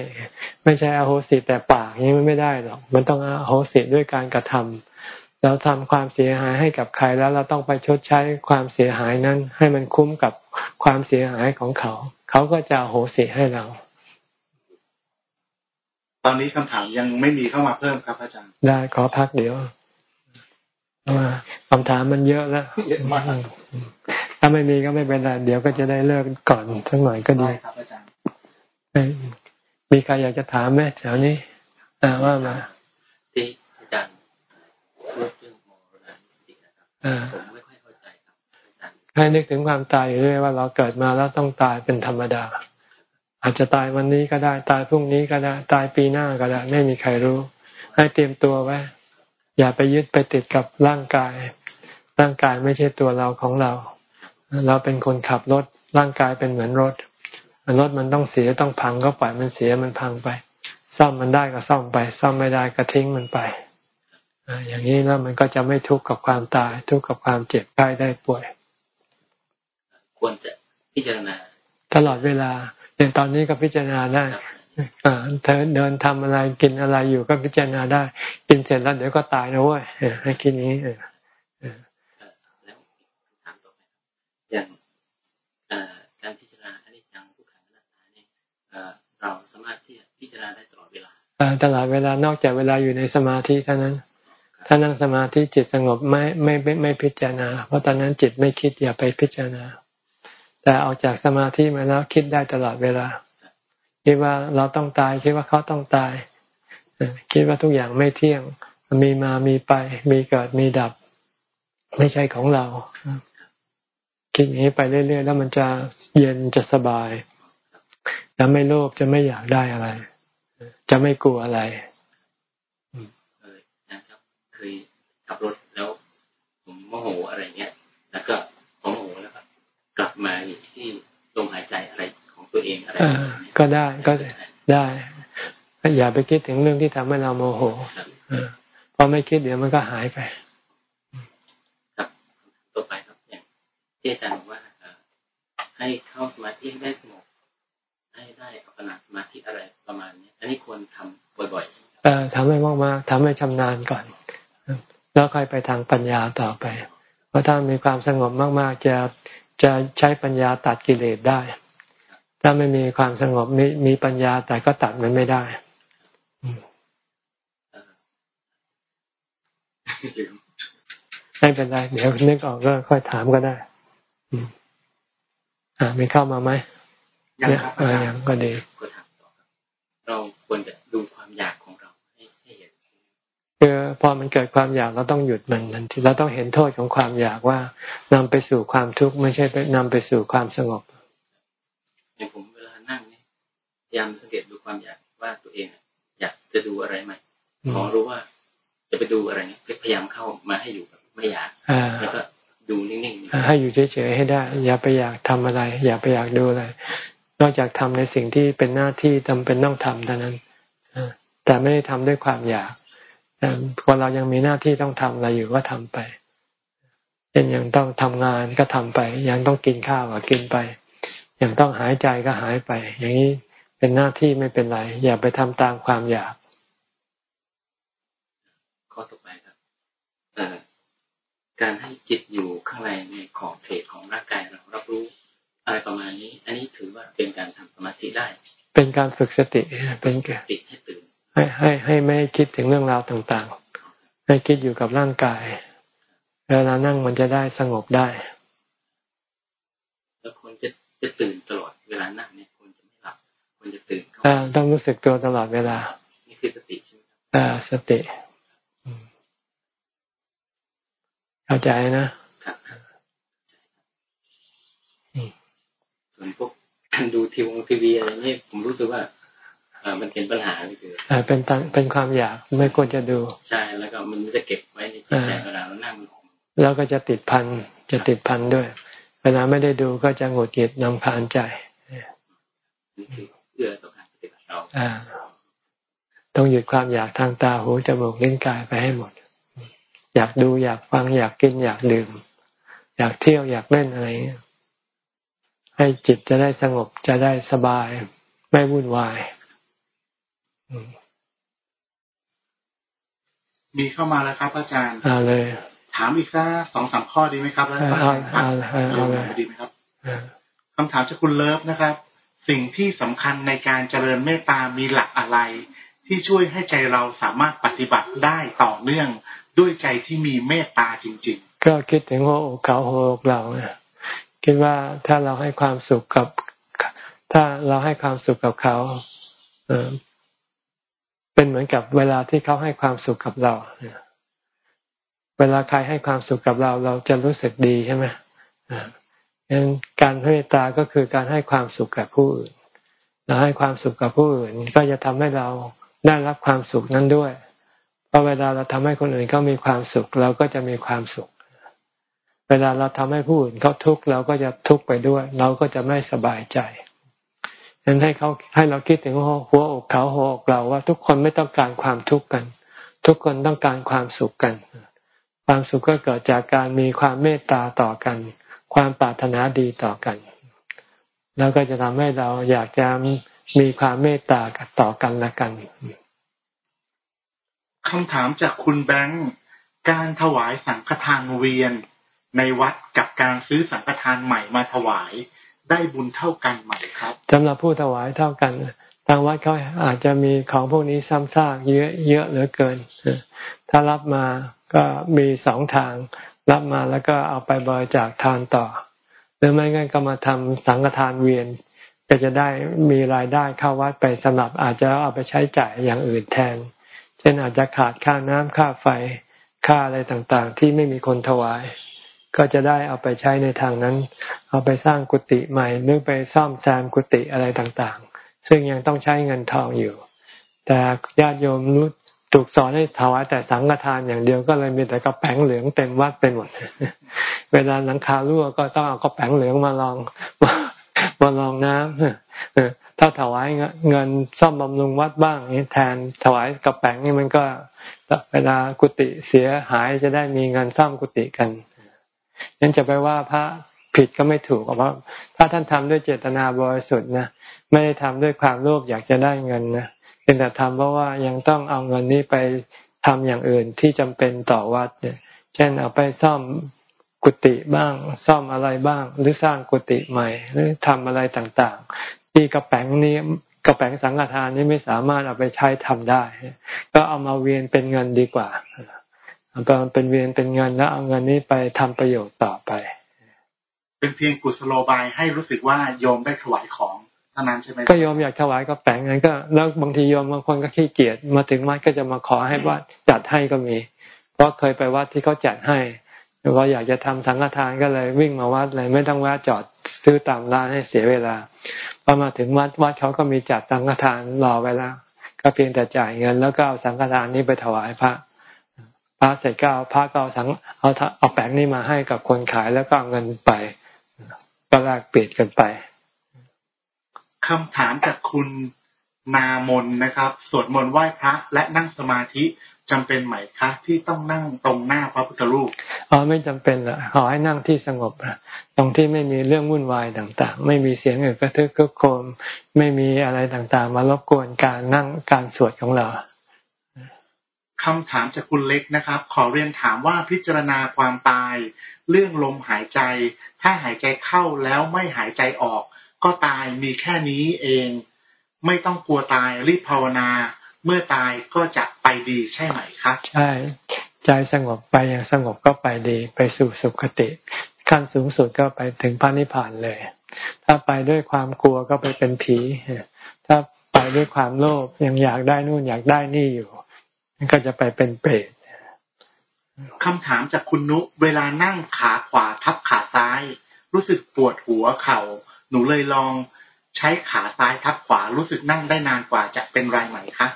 ไม่ใช่เอาโหสิแต่ปากนี้มันไม่ได้หรอกมันต้องเอาโหสิด้วยการกระทำเราทำความเสียหายให้กับใครแล้วเราต้องไปชดใช้ความเสียหายนั้น ให้มันคุ้มกับความเสียหายของเขา เขาก็จะโหสิให้เรา ตอนนี้คำถามยังไม่มีเข้ามาเพิ่มครับอาจารย์ ได้ขอพักเดี๋ยวคำถามมันเยอะแล้วเยอะมากถ้าไม่มีก็ไม่เป็นไรเดี๋ยวก็จะได้เลิกก่อนสักหน่อยก็ดีครับอาจารย์มีใครอยากจะถามไหมแถวนี้อ่าว่ามาที่อาจารย์พูดเรื่องมรณะสตินะครับผมไม่ค่อยเข้าใจครับอาจารย์ให้นึกถึงความตายอยู่ด้วยว่าเราเกิดมาแล้วต้องตายเป็นธรรมดา อาจจะตายวันนี้ก็ได้ ตายพรุ่งนี้ก็ได้ ตายปีหน้าก็ได้ ไม่มีใครรู้ ให้เตรียมตัวไว้ อย่าไปยึดไปติดกับร่างกาย ร่างกายไม่ใช่ตัวเราของเรา เราเป็นคนขับรถ ร่างกายเป็นเหมือนรถ รถมันต้องเสียต้องพังก็ปล่อยมันเสียมันพังไป ซ่อมมันได้ก็ซ่อมไป ซ่อมไม่ได้ก็ทิ้งมันไป อย่างนี้แล้วมันก็จะไม่ทุกข์กับความตาย ทุกข์กับความเจ็บไข้ได้ป่วย ควรจะพิจารณาตลอดเวลาอย่าง ตอนนี้ก็พิจารณาได้เธอเดินทำอะไรกินอะไรอยู่ก็พิจารณาได้ กินเสร็จแล้วเดี๋ยวก็ตายนะเว้ยให้คิดนี้อย่างการพิจารณาอนิจจังทุกขังอนัตตาเนี่ยเราสามารถที่จะพิจารณาได้ตลอดเวลาตลอดเวลานอกจากเวลาอยู่ในสมาธิเท่านั้น ถ้านั่งสมาธิจิตสงบไม่ไม่ไม่พิจารณา เพราะตอนนั้นจิตไม่คิดอย่าไปพิจารณา แต่ออกจากสมาธิมาแล้วคิดได้ตลอดเวลา คิดว่าเราต้องตาย คิดว่าเขาต้องตาย คิดว่าทุกอย่างไม่เที่ยง มีมามีไป มีเกิดมีดับ ไม่ใช่ของเรา คิดอย่างนี้ไปเรื่อยๆ แล้วมันจะเย็นจะสบายจะไม่โลภจะไม่อยากได้อะไร จะไม่กลัวอะไรเครับเคยขับรถแล้ว ผมโมโหอะไรเงี้ย ก็ได้ก็ได้อย่าไปคิดถึงเรื่องที่ทำให้เราโมโหพอไม่คิดเดี๋ยวมันก็หายไปครับต่อไปครับอย่างที่อาจารย์บอกว่าให้เข้าสมาธิได้สงบให้ได้อัปปนาสมาธิอะไรประมาณนี้อันนี้ควรทำบ่อยๆใช่ไหมเออทำให้มากๆทำให้ชำนาญก่อน แล้วค่อยไปทางปัญญาต่อไป เพราะถ้ามีความสงบมาก ๆ จะจะใช้ปัญญาตัดกิเลสได้ ถ้าไม่มีความสงบมีมีปัญญาแต่ก็ตัดมันไม่ได้ไม่เป็นไรเดี๋ยวนึกออกก็ค่อยถามก็ได้อ่ามีเข้ามาไหมยังครับยังก็ดีเราควรจะดูความอยากของเราให้ให้เห็นคือพอมันเกิดความอยากเราต้องหยุดมันทันทีเราต้องเห็นโทษของความอยากว่านำไปสู่ความทุกข์ไม่ใช่ไปนำไปสู่ความสงบ อย่างผมเวลานั่งเนี่ยพยายามสังเกตดูความอยากว่าตัวเองอยากจะดูอะไรไหมขอรู้ว่าจะไปดูอะไรเนี่ยพยายามเข้ามาให้อยู่แบบไม่อยากแล้วก็ดูนิ่งๆให้อยู่เฉยๆให้ได้ อย่าไปอยากทำอะไร อย่าไปอยากดูอะไร นอกจากทำในสิ่งที่เป็นหน้าที่จาเป็นต้องทำเท่านั้นแต่ไม่ได้ทำด้วยความอยากพอเรายังมีหน้าที่ต้องทำอะไรอยู่ก็ทำไปเช่นยังต้องทำงานก็ทำไป ยังต้องกินข้าวก็กินไป ยังต้องหายใจก็หายไป อย่างนี้เป็นหน้าที่ไม่เป็นไร อย่าไปทำตามความอยากข้อต่อไปครับการให้จิตอยู่ข้างในในขอบเขตของร่างกายเรารับรู้อะไรประมาณนี้ อันนี้ถือว่าเป็นการทำสมาธิได้ เป็นการฝึกสติเป็นกติให้ตื่นให้ให้ให้ไม่คิดถึงเรื่องราวต่างๆ ให้คิดอยู่กับร่างกายเวลานั่งมันจะได้สงบได้แล้วคน จะจะตื่นตลอดเวลานั่งเนี่ยคนจะไม่หลับคนจะตื่นอ่าต้องรู้สึกตัวตลอดเวลา นี่คือสติใช่ไหมอ่า สติเข้าใจนะส่วนพวกการดูทีวีทีวีอะไรนี่ผมรู้สึกว่าเออมันเป็นปัญหาคือเป็นตังเป็นความอยากไม่ควรจะดู ใช่แล้วก็มันจะเก็บไว้ในจิตใจเวลาเรานั่งแล้วก็จะติดพันจะติดพันด้วย เวลาไม่ได้ดูก็จะหงุดหงิดนำพานใจเอื้อต่อการปฏิบัติเราต้องหยุดความอยากทางตาหูจมูกลิ้นกายไปให้หมด อยากดูอยากฟังอยากกินอยากดื่ม อยากเที่ยวอยากเล่นอะไร ให้จิตจะได้สงบจะได้สบาย ไม่วุ่นวายมีเข้ามาแล้วครับอาจารย์เอาเลยถามอีกสักสองสามข้อดีไหมครับแล้วเอาเอาเอาเลยดีไหมครับคำถามจากคุณเลิฟนะครับ สิ่งที่สำคัญในการเจริญเมตตามีหลักอะไร ที่ช่วยให้ใจเราสามารถปฏิบัติได้ต่อเนื่องด้วยใจที่มีเมตตาจริง ๆ ก็คิดถึงหัวอกเขาหัวอกเราเนี่ยคิดว่าถ้าเราให้ความสุขกับ ถ้าเราให้ความสุขกับเขาเอเป็นเหมือนกับเวลาที่เขาให้ความสุขกับเราเวลาใครให้ความสุขกับเราเราจะรู้สึกดีใช่ไหมดังนั้นการเมตตาก็คือการให้ความสุขกับผู้อื่นเราให้ความสุขกับผู้อื่น ก็จะทำให้เราได้รับความสุขนั้นด้วยเพราะเวลาเราทำให้คนอื่นเขามีความสุข เราก็จะมีความสุข เวลาเราทำให้ผู้อื่นเขาทุกข์เราก็จะทุกข์ไปด้วย เราก็จะไม่สบายใจฉะนั้นให้เขาให้เราคิดถึงหัวอกเขาหัวอกเราว่า ทุกคนไม่ต้องการความทุกข์กัน ทุกคนต้องการความสุขกัน ความสุขก็เกิดจากการมีความเมตตาต่อกัน ความปรารถนาดีต่อกัน แล้วก็จะทำให้เราอยากจะมีความเมตตาต่อกันละกันคำถามจากคุณแบงค์การถวายสังฆทานเวียนในวัดกับการซื้อสังฆทานใหม่มาถวาย ได้บุญเท่ากันไหมครับสำหรับผู้ถวายเท่ากันทางวัดเขาอาจจะมีของพวกนี้ซ้ำซากเยอะเยอะเหลือเกิน ถ้ารับมา ก็มีสองทาง รับมาแล้วก็เอาไปบริจาคทานต่อ หรือไม่งั้นก็มาทำสังฆทานเวียน ก็จะได้มีรายได้เข้าวัดไปสำหรับอาจจะเอาไปใช้จ่ายอย่างอื่นแทน เช่นอาจจะขาดค่าน้ำค่าไฟค่าอะไรต่างๆ ที่ไม่มีคนถวาย ก็จะได้เอาไปใช้ในทางนั้น เอาไปสร้างกุฏิใหม่หรือไปซ่อมแซมกุฏิอะไรต่างๆ ซึ่งยังต้องใช้เงินทองอยู่ แต่ญาติโยมรู้ ถูกสอนให้ถวายแต่สังฆทานอย่างเดียวก็เลยมีแต่กระแป้งเหลืองเต็มวัดไปหมด เวลาหลังคารั่วก็ต้องเอากระแป้งเหลืองมาลองมาลองน้ำถ้าถวายเงินซ่อมบำรุงวัดบ้างนี่แทนถวายกระแป้งนี่มันก็เวลากุฏิเสียหายจะได้มีเงินซ่อมกุฏิกันยังจะไปว่าพระผิดก็ไม่ถูกเพราะถ้าท่านทำด้วยเจตนาบริสุทธิ์นะไม่ได้ทำด้วยความโลภอยากจะได้เงินนะ เป็นแต่ทำเพราะว่ายังต้องเอาเงินนี้ไปทำอย่างอื่นที่จำเป็นต่อวัดเนี่ยเช่นเอาไปซ่อมกุฏิบ้าง ซ่อมอะไรบ้าง หรือสร้างกุฏิใหม่ หรือทำอะไรต่างๆ ที่กระแป้งนี้กระแป้งสังฆทานนี้ไม่สามารถเอาไปใช้ทำได้ ก็เอามาเวียนเป็นเงินดีกว่าเอาไปเป็นเวียนเป็นเงินแล้วเอาเงินนี้ไปทำประโยชน์ต่อไป เป็นเพียงกุศโลบายให้รู้สึกว่าโยมได้ถวายของ ท่านั้นใช่ไหมก็โยมอยากถวายก็แปลงงั้นก็แล้วบางทีโยมบางคนก็ขี้เกียจมาถึงวัดก็จะมาขอให้วัดจัดให้ก็มี เพราะเคยไปวัดที่เขาจัดให้ว่าอยากจะทำสังฆทานก็เลยวิ่งมาวัดเลยไม่ต้องแวะจอดซื้อตามร้านให้เสียเวลาพอมาถึงวัดวัดเขาก็มีจัดสังฆทานรอไว้แล้วก็เพียงแต่จ่ายเงิน แล้วก็เอาสังฆทานนี้ไปถวายพระพระเสร็จก็เอาพระก็เอาสังเอาเอาแปงนี้มาให้กับคนขายแล้วก็เอาเงินไปก็แลกเปลี่ยนกันไป คำถามจากคุณนามนนะครับ สวดมนต์ไหว้พระและนั่งสมาธิจำเป็นไหมคะ ที่ต้องนั่งตรงหน้าพระพุทธรูปอ๋อไม่จำเป็นละขอให้นั่งที่สงบตรงที่ไม่มีเรื่องวุ่นวายต่าง ๆ ไม่มีเสียงอื่นกระทึกกระโคมไม่มีอะไรต่างๆ มารบกวนการนั่งการสวดของเราคำถามจากคุณเล็กนะครับ ขอเรียนถามว่าพิจารณาความตาย เรื่องลมหายใจ ถ้าหายใจเข้าแล้วไม่หายใจออก ก็ตายมีแค่นี้เอง ไม่ต้องกลัวตายรีบภาวนา เมื่อตายก็จะไปดีใช่ไหมครับ ใช่ ใจสงบไปอย่างสงบก็ไปดี ไปสู่สุคติ ขั้นสูงสุดก็ไปถึงพระนิพพานเลย ถ้าไปด้วยความกลัวก็ไปเป็นผี ถ้าไปด้วยความโลภยังอยากได้นู่นอยากได้นี่อยู่ก็จะไปเป็นเปรตคำถามจากคุณนุ เวลานั่งขาขวาทับขาซ้าย รู้สึกปวดหัวเขา่า หนูเลยลองใช้ขาซ้ายทับขวารู้สึกนั่งได้นานกว่าจะเป็นไรไหมคะ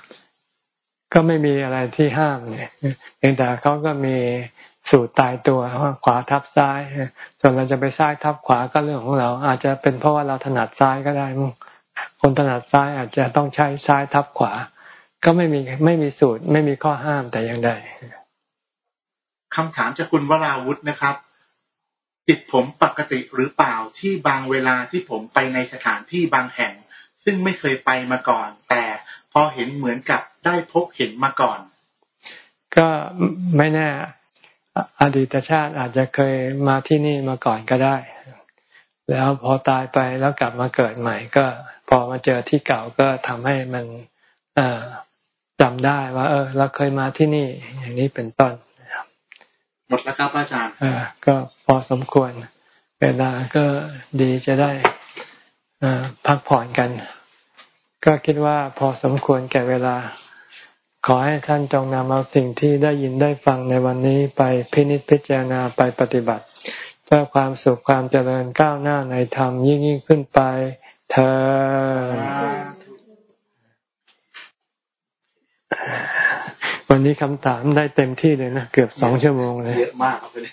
ก็ไม่มีอะไรที่ห้ามเนี่ยเพียงแต่เขาก็มีสูตรตายตัวว่าขวาทับซ้าย ส่วนเราจะไปซ้ายทับขวาก็เรื่องของเรา อาจจะเป็นเพราะว่าเราถนัดซ้ายก็ได้มั้งคนถนัดซ้ายอาจจะต้องใช้ซ้ายทับขวา ก็ไม่มีไม่มีสูตร ไม่มีข้อห้ามแต่อย่างใดคำถามจากคุณวราวุฒินะครับ จิตผมปกติหรือเปล่าที่บางเวลาที่ผมไปในสถานที่บางแห่ง ซึ่งไม่เคยไปมาก่อน แต่พอเห็นเหมือนกับได้พบเห็นมาก่อน ก็ไม่แน่อดีตชาติอาจจะเคยมาที่นี่มาก่อนก็ได้ แล้วพอตายไปแล้วกลับมาเกิดใหม่ ก็พอมาเจอที่เก่าก็ทำให้มันจำได้ว่า เออ เราเคยมาที่นี่ อย่างนี้เป็นต้น มดแล้วครับอาจารย์ก็พอสมควร เวลาก็ดีจะได้พักผ่อนกัน ก็คิดว่าพอสมควรแก่เวลา ขอให้ท่านจงนำเอาสิ่งที่ได้ยินได้ฟังในวันนี้ไปพินิจพิจารณาไปปฏิบัติ เพื่อความสุขความเจริญก้าวหน้าในธรรมยิ่งยิ่งขึ้นไปเธอ วันนี้คำถามได้เต็มที่เลยนะ เกือบสองชั่วโมงเลยเยอะมากครับเลย